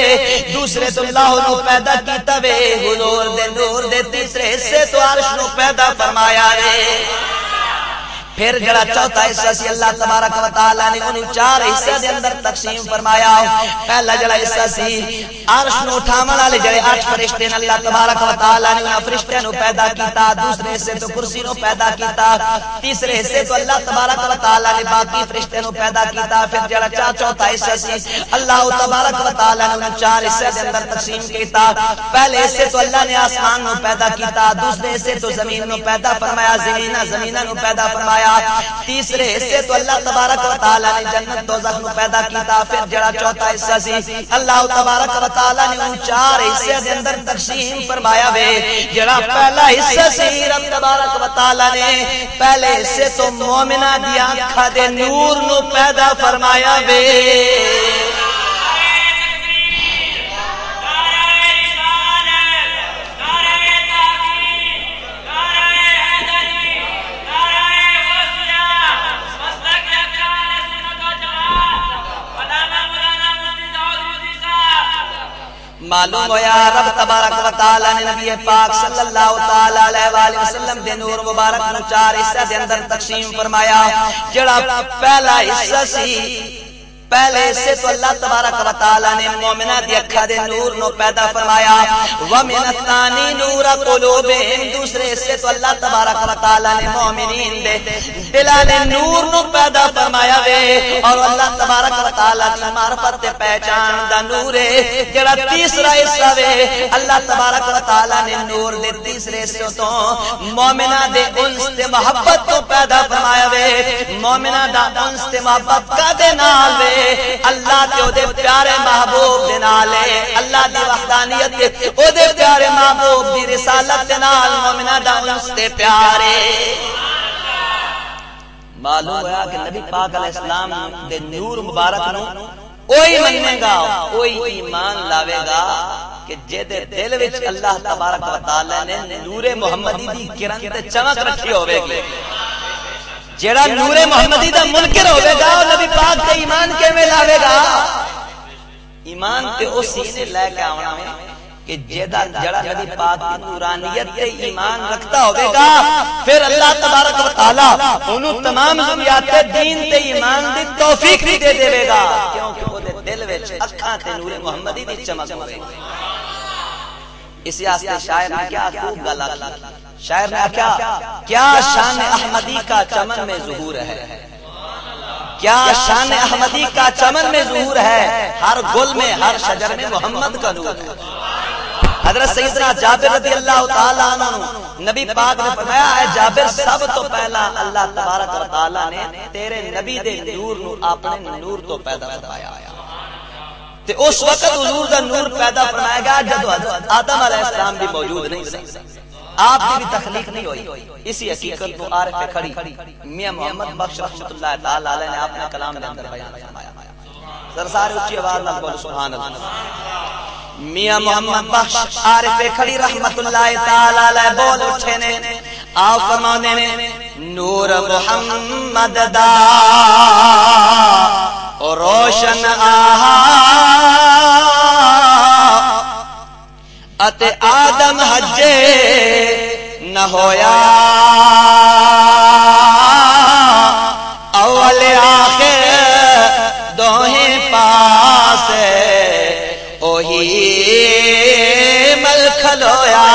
[SPEAKER 1] دوسرے تو اللہ نو پیدا کیتا وے۔ حضور دے نور دے تیسرے حصے تو عرش نو پیدا فرمایا وے۔ پھر جڑا چوتھا حصہ سی اللہ تبارک و تعالی نے انہوں چار حصے دے اندر تقسیم فرمایا۔ پہلا جڑا حصہ سی، عرش نو اٹھاون والے جڑے اٹھ فرشتے نے اللہ تبارک و تعالی نے انہاں فرشتیاں نو پیدا کیتا، دوسرے حصے تو کرسی نو پیدا کیتا، تیسرے حصے تو اللہ تبارک و تعالی نے باقی فرشتے نو پیدا کیتا، پھر جڑا چا چوتھا حصہ سی، اللہ تبارک و تعالی نے انہاں چار حصے دے اندر تقسیم کیتا۔ پہلے حصے تو اللہ نے آسمان نو پیدا کیتا، دوسرے حصے تو زمین نو پیدا فرمایا زمین زمین نو پیدا فرمایا تیسرے حصے تو اللہ تبارک و تعالی نے جنت دوزخ نو پیدا کیتا، پھر جڑا چوتھا حصہ سی، اللہ تبارک و تعالی نے ان چار حصے دے اندر تقسیم فرمایا وے، جڑا پہلا حصہ سی، رب تبارک و تعالی نے پہلے حصے تو مومنہ دی آنکھاں دے نور نو پیدا فرمایا وے۔ معلوم ہویا رب تبارک و تعالی نے نبی پاک صلی اللہ تعالی علیہ والہ وسلم دے نور مبارک نو چار حصے دے اندر تقسیم فرمایا، جڑا پہلا حصہ سی پہلے سے تو اللہ تبارک و تعالی نے مومنہ دی اکھا دے نور نو پیدا فرمایا۔ ومن الثانی نور قلوبہم دوسرے سے تو اللہ تبارک و تعالی نے مومنین دے دلان نور نو پیدا فرمایا وے۔ اور اللہ تبارک و تعالی دی معرفت تے پہچان دا نور ہے، جڑا تیسرا حصہ وے۔ اللہ تبارک و تعالی نے نور دے تیسرے سے تو مومنہ دے انس تے محبت تو پیدا فرمایا وے۔ مومنہ دا انس تے محبت کا دے نال وے۔ اللہ تے او دے پیارے محبوب دے نال اللہ دی وحدانیت تے او دے پیارے محبوب دی رسالت دے نال مومنہ دا انس تے پیارے۔ معلوم ہوا کہ نبی پاک علیہ السلام دے نور مبارک نو اوہی مننے گا، اوہی ایمان لاوے گا کہ جے دے دل وچ اللہ تبارک و تعالی نے نور محمدی دی کرن تے چمک رکھی ہوے گی۔ جیڑا نور محمدی دا منکر ہوے گا او نبی پاک تے ایمان کیویں لاوے گا؟ ایمان تے او سینے لے کے آونا ہے کہ جیدا جڑا نبی پاک کی نورانیت تے ایمان رکھتا ہوے گا، پھر اللہ تبارک و تعالی اونوں تمام ضروریات دین تے ایمان دی توفیق بھی دے دے گا، کیونکہ او دے دل وچ اکھاں تے نور محمدی دی چمک ہوے گی اسی واسطے شاعر نے کیا خوب گل آکھی شاعر نے کیا کیا شان احمدی کا چمن میں ظہور ہے? کیا شان احمدی کا چمن میں ظہور ہے۔ ہر گل میں ہر شجر میں محمد کا نور ہے۔ حضرت سیدنا جابر رضی اللہ تعالی عنہ نبی پاک نے فرمایا ہے جابر سب تو پہلا اللہ تبارک و تعالی نے تیرے نبی دے نور نو اپنے نور تو پیدا فرمایا۔ تے اس وقت حضور دا نور پیدا فرمایا گیا جب آدم علیہ السلام بھی موجود نہیں سی آپ کی بھی تخلیق نہیں ہوئی۔ اسی حقیقت کو عارف کھڑی میاں محمد بخش رحمت اللہ تعالی علیہ نے اپنے کلام کے اندر بیان فرمایا۔ سرسار اونچی آواز نال بول سبحان اللہ۔ میاں محمد بخش عارف کھڑی رحمت اللہ تعالی علیہ بول اٹھے نے۔ آپ فرمانے نے، نور محمد دا، روشن آہا۔ اتے آدم حجے نہ ہویا۔ اول آخر دوہیں پاس اوہی مل کھلویا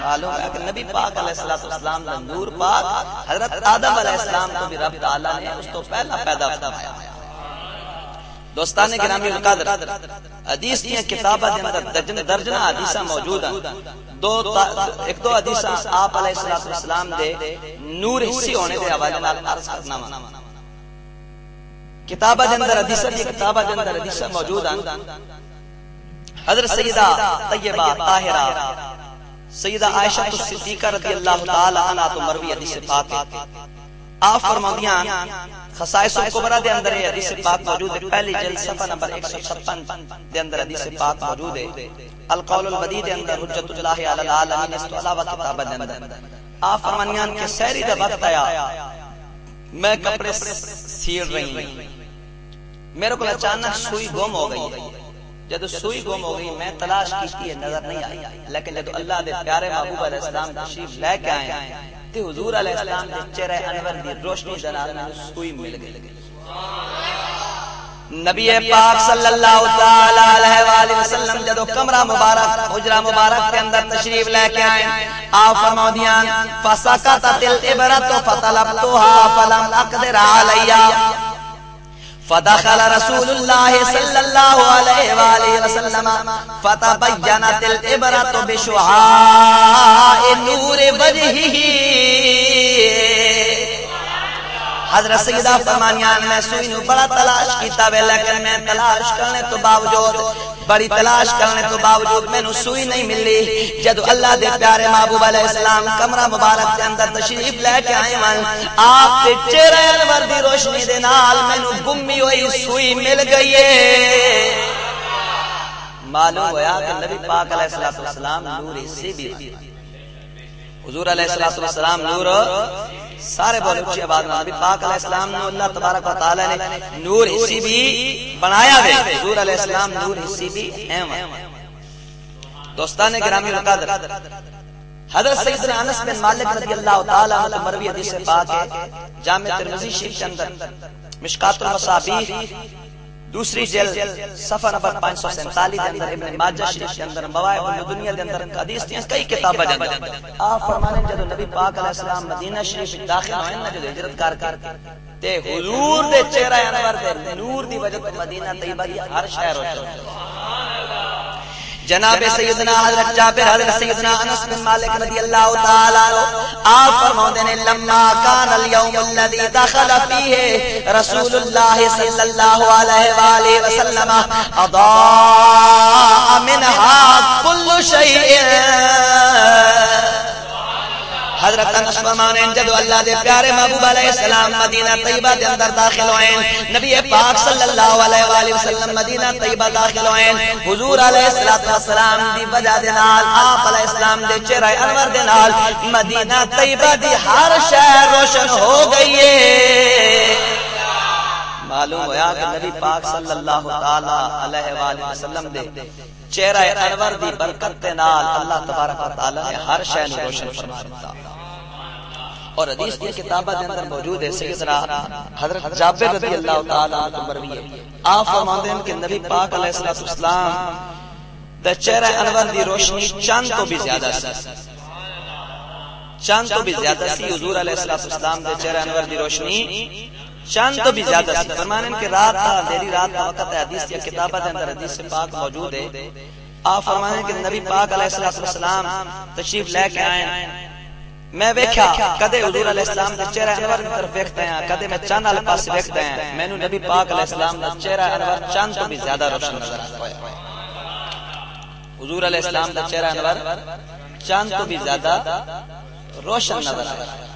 [SPEAKER 1] معلوم ہے کہ نبی پاک علیہ السلام کا نور پاک حضرت آدم علیہ السلام کو بھی رب تعالی نے اس تو پہلا پیدا فرمایا۔ دوستان گرامی القدر حدیث کی کتابہ دے اندر درجن درجنہ حدیثہ موجود ہیں۔ دو ایک دو حدیثہ آپ علیہ الصلوۃ والسلام دے نور حصی ہونے دے حوالے نال عرض کرنا وا کتابہ دے اندر حدیثہ دی کتابہ دے اندر حدیثہ موجود ہیں۔ حضرت سیدہ طیبہ طاہرہ۔ سیدہ عائشہ صدیقہ رضی اللہ تعالی عنہا تو مروی حدیث پاک ہے۔ آپ فرماندیاں، خصائص الکبرى دے اندر یہ حدیث پاک موجود ہے۔ پہلی جلد صفحہ نمبر 156 دے اندر حدیث پاک موجود ہے۔ القول البدی دے اندر حجت اللہ علی العالمین اس تو علاوہ کتاب دے اندر۔ آپ فرماندیاں کہ سحری دا وقت آیا۔ میں کپڑے سیڑ رہی ہوں۔ میرے کو اچانک سوئی گم ہو گئی۔ جب سوئی گم ہو گئی، میں تلاش کی نظر نہیں آئی۔ لیکن جب اللہ دے پیارے محبوب علیہ السلام تشریف لے کے آئے تے حضور علیہ السلام دے چہرے انور دی روشنی دے نال میں سوئی مل گئی۔ نبی پاک صلی اللہ تعالی علیہ والہ وسلم جدو کمرہ مبارک، حجرہ مبارک کے اندر تشریف لے کے آئے، آپ فرماؤ دیان فسکتت الابرت فطلبتها فلم اقدر علیہ فدخل رسول الله صلى الله عليه وآله وسلم فتبينت الإبرة بشعاع نور وجهه حضرت سیدہ فرمانیان میں سوئی نو بڑا تلاش کیتا وے، لیکن میں تلاش کرنے تو باوجود، بڑی تلاش کرنے تو باوجود میں نو سوئی نہیں ملی۔ جدو اللہ دے پیارے محبوب علیہ السلام کمرہ مبارک کے اندر تشریف لے کے آئے من آپ کے چہرے انور دی روشنی دے نال میں نو گمی ہوئی سوئی مل گئی ہے۔ معلوم ہوا کہ نبی پاک علیہ السلام نور سے بھی حضور علیہ الصلوۃ والسلام نور سارے بولے اچھی آواز میں نبی پاک علیہ السلام نے اللہ تبارک و تعالی نے نور حصی بھی بنایا ہے حضور علیہ السلام نور حصی بھی ہیں۔ دوستان گرامی القدر حضرت سیدنا انس بن مالک رضی اللہ تعالی عنہ مروی حدیث پاک ہے، جامع ترمذی شریف کے اندر، مشکات المصابیح دوسری جلد، صفحہ نمبر 547 اندر ابن ماجہ شریف کے اندر مواہب الدنیا دے اندر حدیث دی کئی کتاباں دے اندر۔ آپ فرمانے جدو نبی پاک علیہ السلام مدینہ شریف داخل ہوئے نا جدو ہجرت کر کر تے حضور دے چہرہ انور دے نور دی وجہ تو مدینہ طیبہ دی ہر شہر ہوتا جناب سیدنا حضرت جابر حضرت سیدنا انس بن مالک رضی اللہ تعالی عنہ آپ فرماتے ہیں لما کان اليوم الذي دخل فيه رسول الله صلی اللہ علیہ والہ وسلم اضاء منها كل شيء حضرت انس فرمانے جدو اللہ دے پیارے محبوب علیہ السلام مدینہ طیبہ دے اندر داخل ہوئے نبی پاک صلی اللہ علیہ وآلہ وسلم مدینہ طیبہ داخل ہوئے حضور علیہ الصلوۃ والسلام دی وجہ دے نال، آپ علیہ السلام دے چہرہ انور دے نال مدینہ طیبہ دی ہر شہر روشن ہو گئی ہے۔ معلوم ہوا کہ نبی پاک صلی اللہ تعالی علیہ وآلہ وسلم دے چہرہ انور دی برکت دے نال اللہ تبارک و تعالی نے ہر شے نو روشن فرما دتا اور حدیث کی کتابہ دے اندر موجود ہے سیدنا حضرت جابر رضی اللہ تعالی عنہ مروی ہے۔ آپ فرماتے ہیں کہ نبی پاک علیہ الصلوۃ والسلام دا چہرہ انور دی روشنی چاند تو بھی زیادہ سی۔ چاند تو بھی زیادہ سی، حضور علیہ الصلوۃ والسلام دے چہرہ انور دی روشنی چاند بھی زیادہ سی۔ فرمانے کہ رات کا اندھیری رات کا وقت ہے، حدیث کی کتابہ دے اندر حدیث پاک موجود ہے۔ آپ فرمانے کہ نبی پاک علیہ الصلوۃ والسلام تشریف لے کے آئے میں ویکھیا کدے حضور علیہ السلام دے چہرہ انور کی طرف دیکھتے ہیں، کدے میں چاند والے پاس دیکھتے ہیں۔ مینوں نبی پاک علیہ السلام دا چہرہ انور چاند تو بھی زیادہ روشن نظر آتا ہے۔ حضور علیہ السلام دا چہرہ انور چاند تو بھی زیادہ روشن نظر آتا ہے۔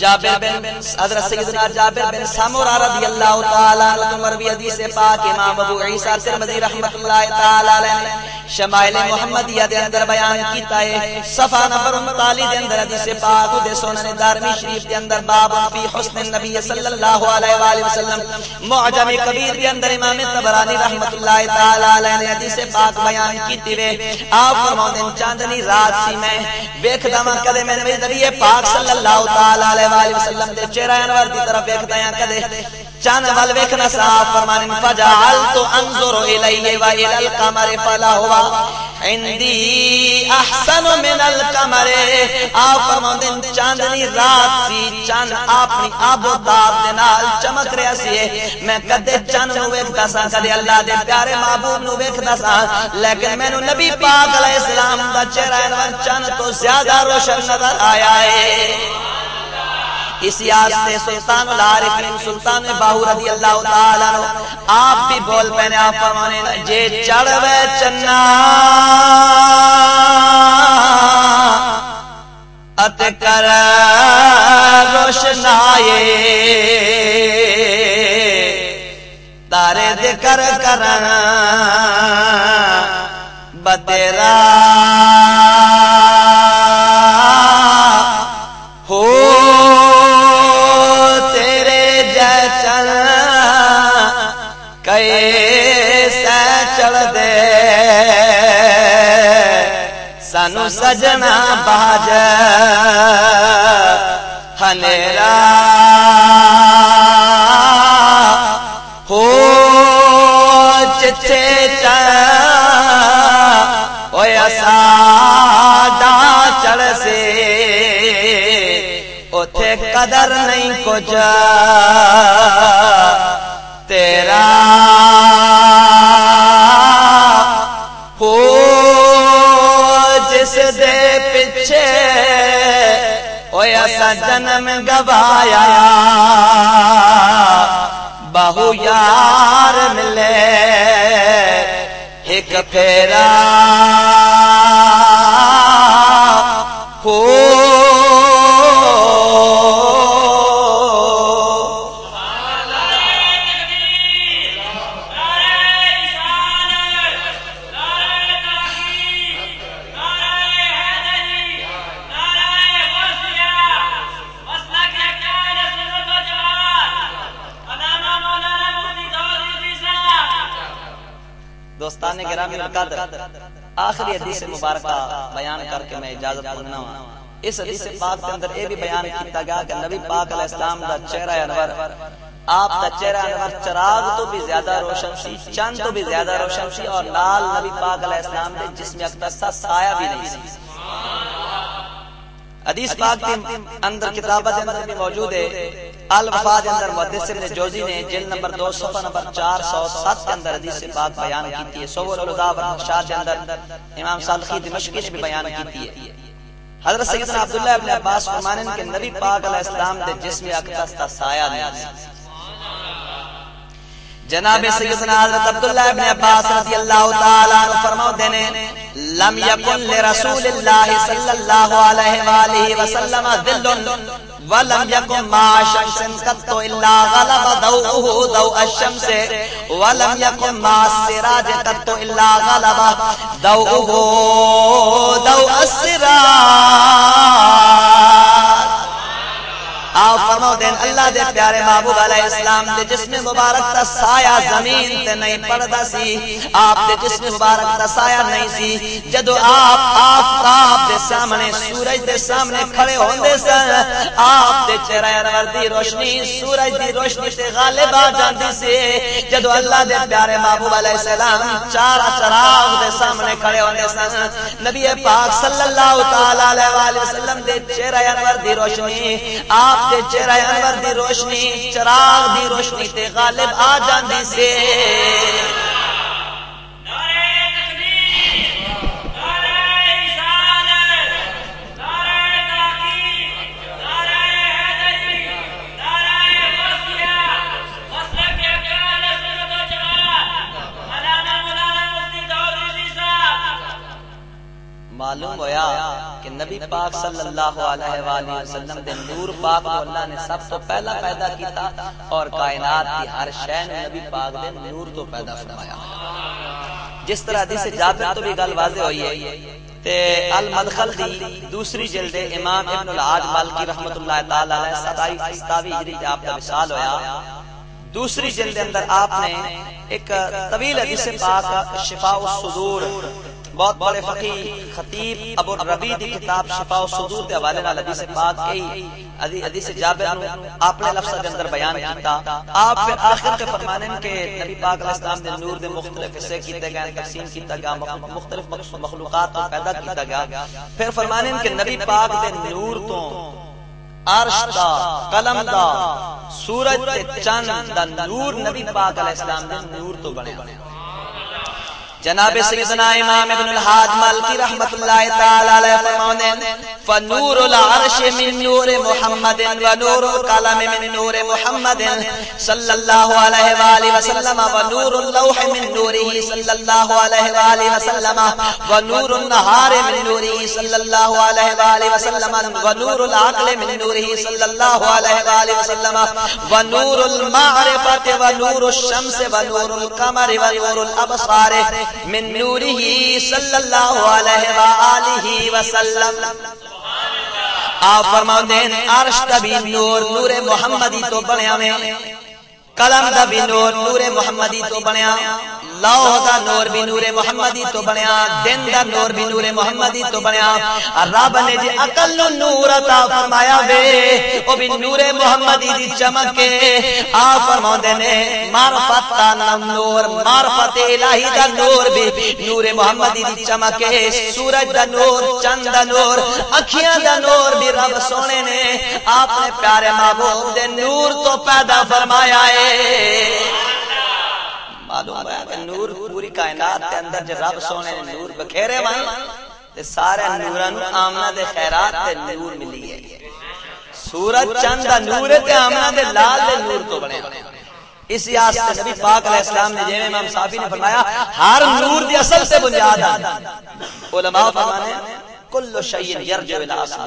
[SPEAKER 1] جابر بن حضرت سیدنا جابر بن سمرہ رضی اللہ تعالی عنہ مروی حدیث پاک امام ابو عیسی ترمذی رحمۃ اللہ تعالی علیہ نے شمائل محمدیہ دے اندر بیان کیتا ہے، صفحہ نمبر 39 دے اندر حدیث پاک دے سنن دارمی شریف دے اندر باب فی حسن النبی صلی اللہ علیہ والہ وسلم، معجم کبیر دے اندر امام طبرانی رحمۃ اللہ تعالی علیہ نے حدیث پاک بیان کیتی وے۔ آپ فرماتے ہیں، چاندنی رات سی میں ویکھدا وا کدے میں نبی پاک صلی اللہ تعالی علیہ وآلہ وسلم دے چہرہ انور دی طرف ویکھدا ہیں کدے؟ چند ول ویکھنا صاحب فرمان فجعلت انظر الیہ و الی القمر فلا ہوا عندي احسن من القمر۔ آپ فرماندے چاندنی رات سی چند اپنی آب و تاب دے نال چمک رہا سی۔ میں کدے چند نو ویکھدا سا، کدے اللہ دے پیارے محبوب نو ویکھدا سا۔ لیکن مینوں نبی پاک علیہ السلام دا چہرہ انور چند تو زیادہ روشن نظر آیا ہے۔ اسی آستے سلطان العارفین سلطان باہو رضی اللہ تعالیٰ عنہ، آپ بھی بول پہنے آپ فرمانے جے چڑھوے چنا۔ ات کر روشنائے۔ تارے ذکر کرنا بتیرا۔ چڑھ دے سانو سجنا باج۔ ہنیرا۔ ہو چچے چا۔ ساڈا چڑھ سے۔ اتے قدر نہیں کچھ تیرا۔ جنم گوایا. بہو یار ملے ایک پھیرا. ہو القدر آخری حدیث مبارکہ بیان کر کے میں اجازت مانگنا ہوں. اس حدیث پاک کے اندر یہ بھی بیان کیتا گیا کہ نبی پاک علیہ السلام دا چہرہ انور آپ دا چہرہ انور چراغ تو بھی زیادہ روشن سی چند تو بھی زیادہ روشن سی اور لال نبی پاک علیہ السلام دے جسم اقدسہ سایہ بھی نہیں سی۔ حدیث پاک کے اندر کتابت اندر بھی موجود ہے۔ الوفاد اندر محدث ابن جوزی نے جلد نمبر دو، صفحہ نمبر چار سو سات کے اندر حدیث پاک بیان کی ہے سوال الدا و نقشاد کے اندر امام صالحی دمشقی نے بھی بیان کی ہے حضرت سیدنا عبداللہ ابن عباس فرمانے کہ نبی پاک علیہ السلام دے جسم اقدس تا سایہ نہیں۔ جناب سیدنا حضرت عبداللہ ابن عباس رضی اللہ تعالی عنہ فرماؤ دینے لم یکن لرسول اللہ صلی اللہ علیہ وآلہ وسلم ذل ولم يكن مع شمس قط الا غلب ضوءه ضوء الشمس. ولم يكن مع السراج قط الا غلب ضوءه ضوء السراج. آپ فرماؤ دین اللہ دے پیارے محبوب علیہ السلام دے جسم مبارک تا سایہ زمین تے نہیں پڑدا سی۔ آپ دے جسم مبارک تا سایہ نہیں سی۔ جدو آپ آفتاب دے سامنے، سورج دے سامنے کھڑے ہوندے سن، آپ دے چہرہ انور دی روشنی، سورج دی روشنی تے غالب آ جاندی سی۔ جدو اللہ دے پیارے محبوب علیہ السلام چار چراغ دے سامنے کھڑے ہوندے سن، نبی پاک صلی اللہ تعالی علیہ وسلم دے چہرہ انور دی روشنی، آپ دے چہرہ انور دی روشنی چراغ دی روشنی تے غالب آ جاندی سے معلوم ہویا کہ نبی پاک صلی اللہ علیہ وآلہ وسلم دے نور پاک کو اللہ نے سب تو پہلا پیدا کیتا اور کائنات کی ہر شے نبی پاک دے نور تو پیدا فرمایا۔ جس طرح حدیث جابر تو بھی گل واضح ہوئی ہے تے المدخل دی دوسری جلد امام ابن العاج مالکی رحمت اللہ تعالی علیہ ستائی ستاوی ہجری تے آپ کا وصال ہویا۔ دوسری جلد اندر آپ نے ایک طویل حدیث پاک شفاء الصدور بہت بڑے فقی خطیب ابو ربی دی کتاب شفا و صدور دے حوالے نال حدیث پاک کئی حدیث جابر نو اپنے لفظ دے اندر بیان کیتا۔ آپ پھر آخر تے فرمانے کہ نبی پاک علیہ السلام دے نور دے مختلف حصے کیتے گئے، تقسیم کیتا گیا مختلف مخلوقات کو پیدا کیتا گیا۔ پھر فرمانے کہ نبی پاک دے نور تو عرش دا، قلم دا، سورج تے چاند دا نور نبی پاک علیہ السلام دے نور تو بنے۔ جناب سیدنا امام ابن الحاج مالکی رحمت اللہ تعالی علیہ فرمانے فنور العرش من نور محمد و نور القلم من نور محمد صلی اللہ علیہ وآلہ وسلم و نور اللوح من نوره صلی اللہ علیہ وآلہ وسلم و نور النهار من نوره صلی اللہ علیہ وآلہ وسلم و نور العقل من نوره صلی اللہ علیہ وآلہ وسلم و نور المعرفت و نور الشمس و نور القمر و نور الابصار من نوره صلی اللہ علیہ وآلہ وسلم. آپ فرماؤ دین عرش تبی نور نور محمدی تو بنیا میں قلم دا بھی نور نور محمدی تو بنیا لوح دا نور بھی نور محمدی تو بنیا، دن دا نور بھی نور محمدی تو بنیا۔ رب نے جی عقل نو نور عطا فرمایا وے، او بھی نور محمدی دی چمک کے آ فرماوندے نے، معرفت دا نور، معرفت الہی دا نور بھی نور محمدی دی چمک کے سورج دا نور، چند دا نور، اکھیاں دا نور بھی رب سونے نے۔ آپ نے پیارے محبوب دے نور تو پیدا فرمایا ہے۔ معلوم ہے کہ نور پوری کائنات کے اندر جو رب سونے نے نور بکھیرے وہاں تے سارے نوراں نو آمنہ دے خیرات تے نور ملی ہے۔ سورج چند دا نور تے آمنہ دے لال دے نور تو بنے۔ اس واسطے نبی پاک علیہ السلام نے جویں امام صاحبی نے فرمایا، ہر نور دی اصل سے بنیاد ہے۔ علماء فرمانے، کل شیء یرجع الى اصل۔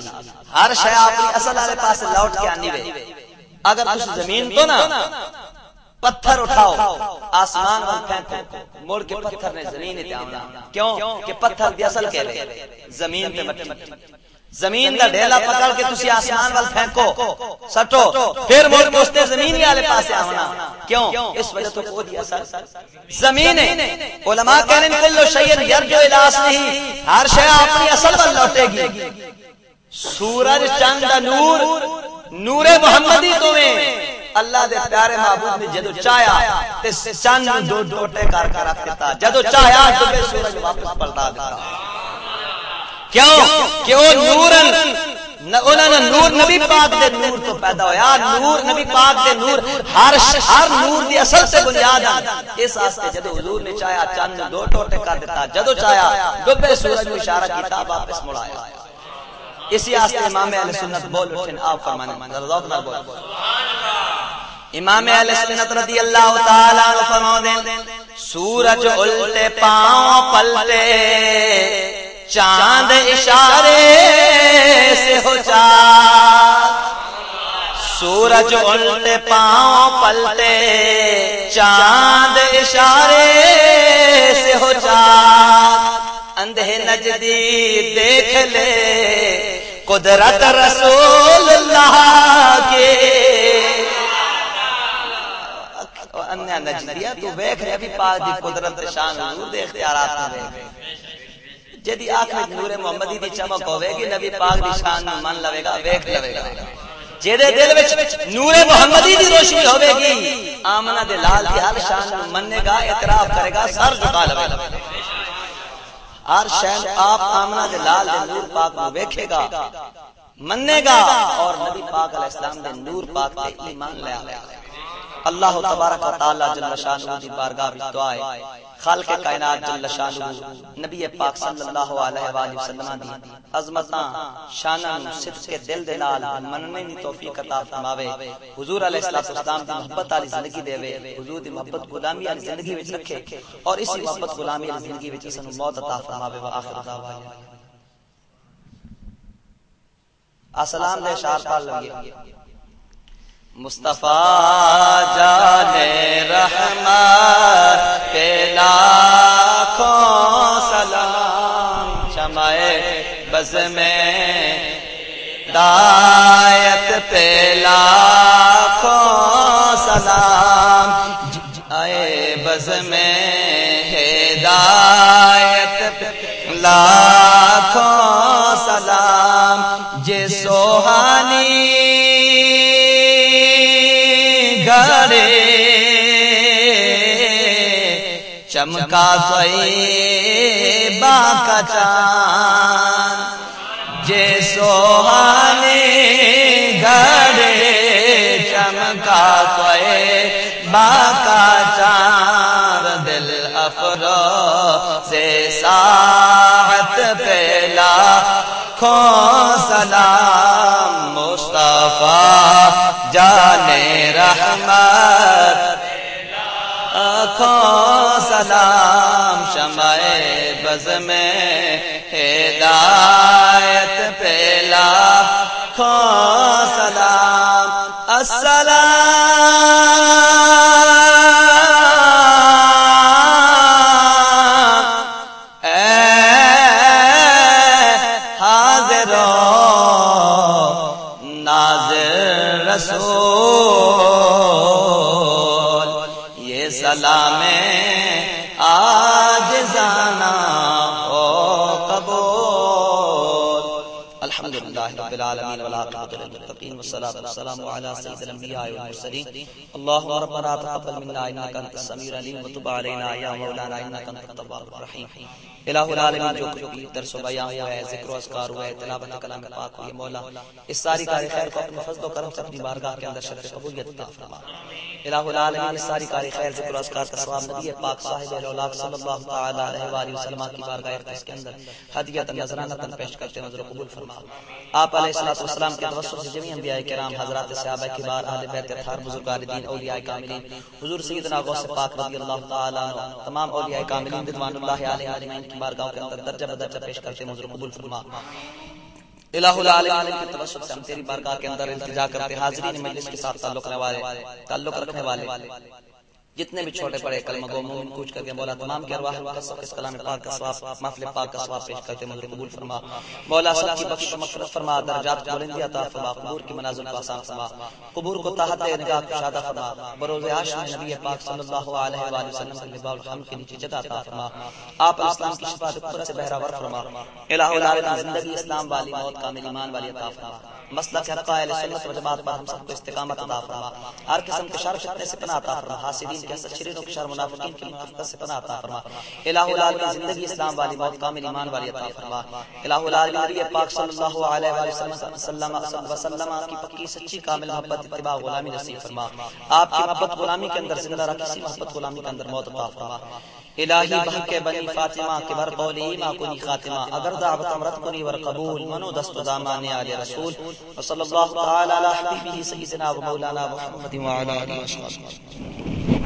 [SPEAKER 1] ہر شے اپنی اصل والے پاس لوٹ کے آنی وے۔ اگر تم زمین تو نا پتھر اٹھاؤ۔ آسمان میں پھینکو مڑ کے پتھر نے زمین تے آونا کیوں؟ کہ پتھر دی اصل کہہ رہے زمین تے مٹی۔ زمین دا ڈھیلا پکڑ کے تسی آسمان وال پھینکو۔ سٹو۔ پھر مڑ کے اس تے زمین والے پاسے آونا کیوں؟ اس وجہ تو کو دی اثر زمین ہے۔ علماء کہنے کل شیء یرجو الى اصله ہر شے اپنی اصل وال لوٹے گی۔ سورج چاند نور نور محمدی تو میں اللہ دے پیارے محبوب نے جدو چاہیا، تے چند دو ٹوٹے کر کے رکھ دیتا جدو چاہیا، تو بے سورج واپس پلٹا دیتا کیوں؟ کہ وہ نور انہوں نے نور نبی پاک دے نور تو پیدا ہویا۔ نور نبی پاک دے نور، ہر ہر نور دی اصل سے بنیاد ہے۔ اس واسطے جدو حضور نے چاہیا چند دو ٹوٹے کر دیتا جدو چاہیا ڈبے سورج کو اشارہ کیتا، واپس مڑایا۔ اسی واسطے امام اہل سنت بول اٹھن آپ فرمانے ذوق نال بول۔ امام اہل سنت رضی اللہ تعالی عنہ فرماتے سورج الٹے پاؤں پلٹے چاند اشارے سے ہو چار سورج الٹے پاؤں پلٹے چاند اشارے سے ہو چار اندھے نجدی دیکھ لے قدرت رسول اللہ کے۔ انیا نجدیہ تو پاک دی قدرت شان حضور دے اختیارات جدی آنکھ نور محمدی دی چمک ہوے گی، نبی پاک دی شان من لوے گا لوے گا۔ جیدے دل وچ نور محمدی دی روشنی ہوے گی، آمنہ دے لال دی ہر شان میں مننے گا، اعتراف کرے گا، سر جھکا لوے گا۔ ہر شہن آپ آمنا دے لال دے نور پاک میں ویکھے گا، مننے گا اور نبی پاک علیہ السلام دے نور پاک تے ایمان لے آئے اللہ تبارک و تعالی جل شانہ دی بارگاہ وچ دعا ہے۔ خالق کائنات جل شانہ نبی پاک صلی اللہ علیہ والہ وسلم دی عظمتاں، شاناں نو صدق کے دل دے نال مننے دی توفیق عطا فرماوے۔ حضور علیہ الصلوۃ والسلام دی محبت والی زندگی دے وے۔ حضور دی محبت غلامی والی زندگی وچ رکھے اور اسی محبت غلامی والی زندگی وچ اسنو موت عطا فرماوے۔ واخر دعوانا السلام دے اشار پال لگے مصطفیٰ جانے رحمت پہ لاکھوں سلام شمائے بز میں دایت پہ لاکھوں سلام آئے بز میں ہدایت لاکھوں گھرے چمکا سوئی کا چاند، جے سوہانی گھرے چمکا سوئے کا چاند، دل افرو سے ساحت پہلا کھو سلام۔ مصطفیٰ جانے رحمت آنکھوں سلام شمع بز میں ہدایت پہلا کھو رسول یہ سلام لله رب العالمين والعاقبة للمتقين والصلاة والسلام على سيد الأنبياء والمرسلين اللهم ربنا تقبل منا إنك أنت السميع العليم وتب علينا يا مولانا إنك أنت التواب الرحيم الہ العالمین جو کچھ بھی درس و بیان ہوا ہے، ذکر و اذکار ہوا ہے، تلاوت کلام پاک ہوئی مولا، اس ساری کار خیر کو اپنے فضل و کرم سے اپنی بارگاہ کے اندر شرف قبولیت عطا فرما. الہ العالمین، اس ساری کار خیر، ذکر و اذکار کا ثواب نبی پاک صاحب الاولاد صلی اللہ تعالی علیہ والہ وسلم کی بارگاہ اقدس کے اندر ہدیہ نذرانہ پیش کرتے ہیں نظر قبول فرما. آپ علیہ الصلوۃ والسلام کے توسط سے جميع انبیاء کرام، حضرات صحابہ کبار اہل بیت اطہار بزرگان دین اولیاء کاملین، حضور سیدنا غوث پاک رضی اللہ تعالی عنہ، تمام اولیاء کاملین، رضوان اللہ علیہ اجمعین کی بارگاہ کے اندر درجہ بدرجہ پیش کرتے ہیں نظر قبول فرما۔ الہ العالمین کے توسط سے ہم تیری بارگاہ کے اندر التجا کرتے حاضرین مجلس کے ساتھ تعلق رکھنے والے، تعلق رکھنے والے۔ جتنے بھی چھوٹے بڑے کلمہ گو مومن کوچ کر کے مولا تمام کے ارواح مقدس اس کلام پاک کا ثواب محفل پاک کا ثواب پیش کرتے مجھے قبول فرما۔ مولا سب کی بخش و مغفرت فرما درجات کو بلندی عطا فرما قبور کی منازل کو آسان فرما قبور کو تحت نگاہ شادہ فرما بروز عاشق نبی پاک صلی اللہ علیہ وآلہ وسلم کے لباس الحمد کے نیچے جگہ عطا فرما آپ اسلام کی شفاعت قدرت سے بہرا ور فرما۔ الہ العالمین زندگی اسلام والی موت کامل ایمان والی عطا فرما۔ مسلک حق اہل سنت و جماعت پر ہم سب کو استقامت عطا فرما۔ ہر قسم کے شر فتنے سے پناہ عطا فرما۔ حاسدین کے شر، منافقین منافقت سے پناہ عطا فرما۔ الہ العالمین زندگی اسلام والی موت، کامل ایمان والی عطا فرما۔ الہ العالمین نبی پاک صلی اللہ علیہ وآلہ وسلم وسلم کی پکی، سچی، کامل محبت، اتباع، غلامی نصیب فرما۔ آپ کی محبت غلامی کے اندر زندہ رکھ کسی محبت غلامی کے اندر موت عطا فرما۔ الہی بحق بنی فاطمہ کے بر قولی ما کنی خاتمہ، اگر دعوت امرت کنی ور قبول، منو دست دامان آل رسول، وصلی اللہ تعالی علی حبیبہ سیدنا و مولانا محمد و علی آلہ وصحبہ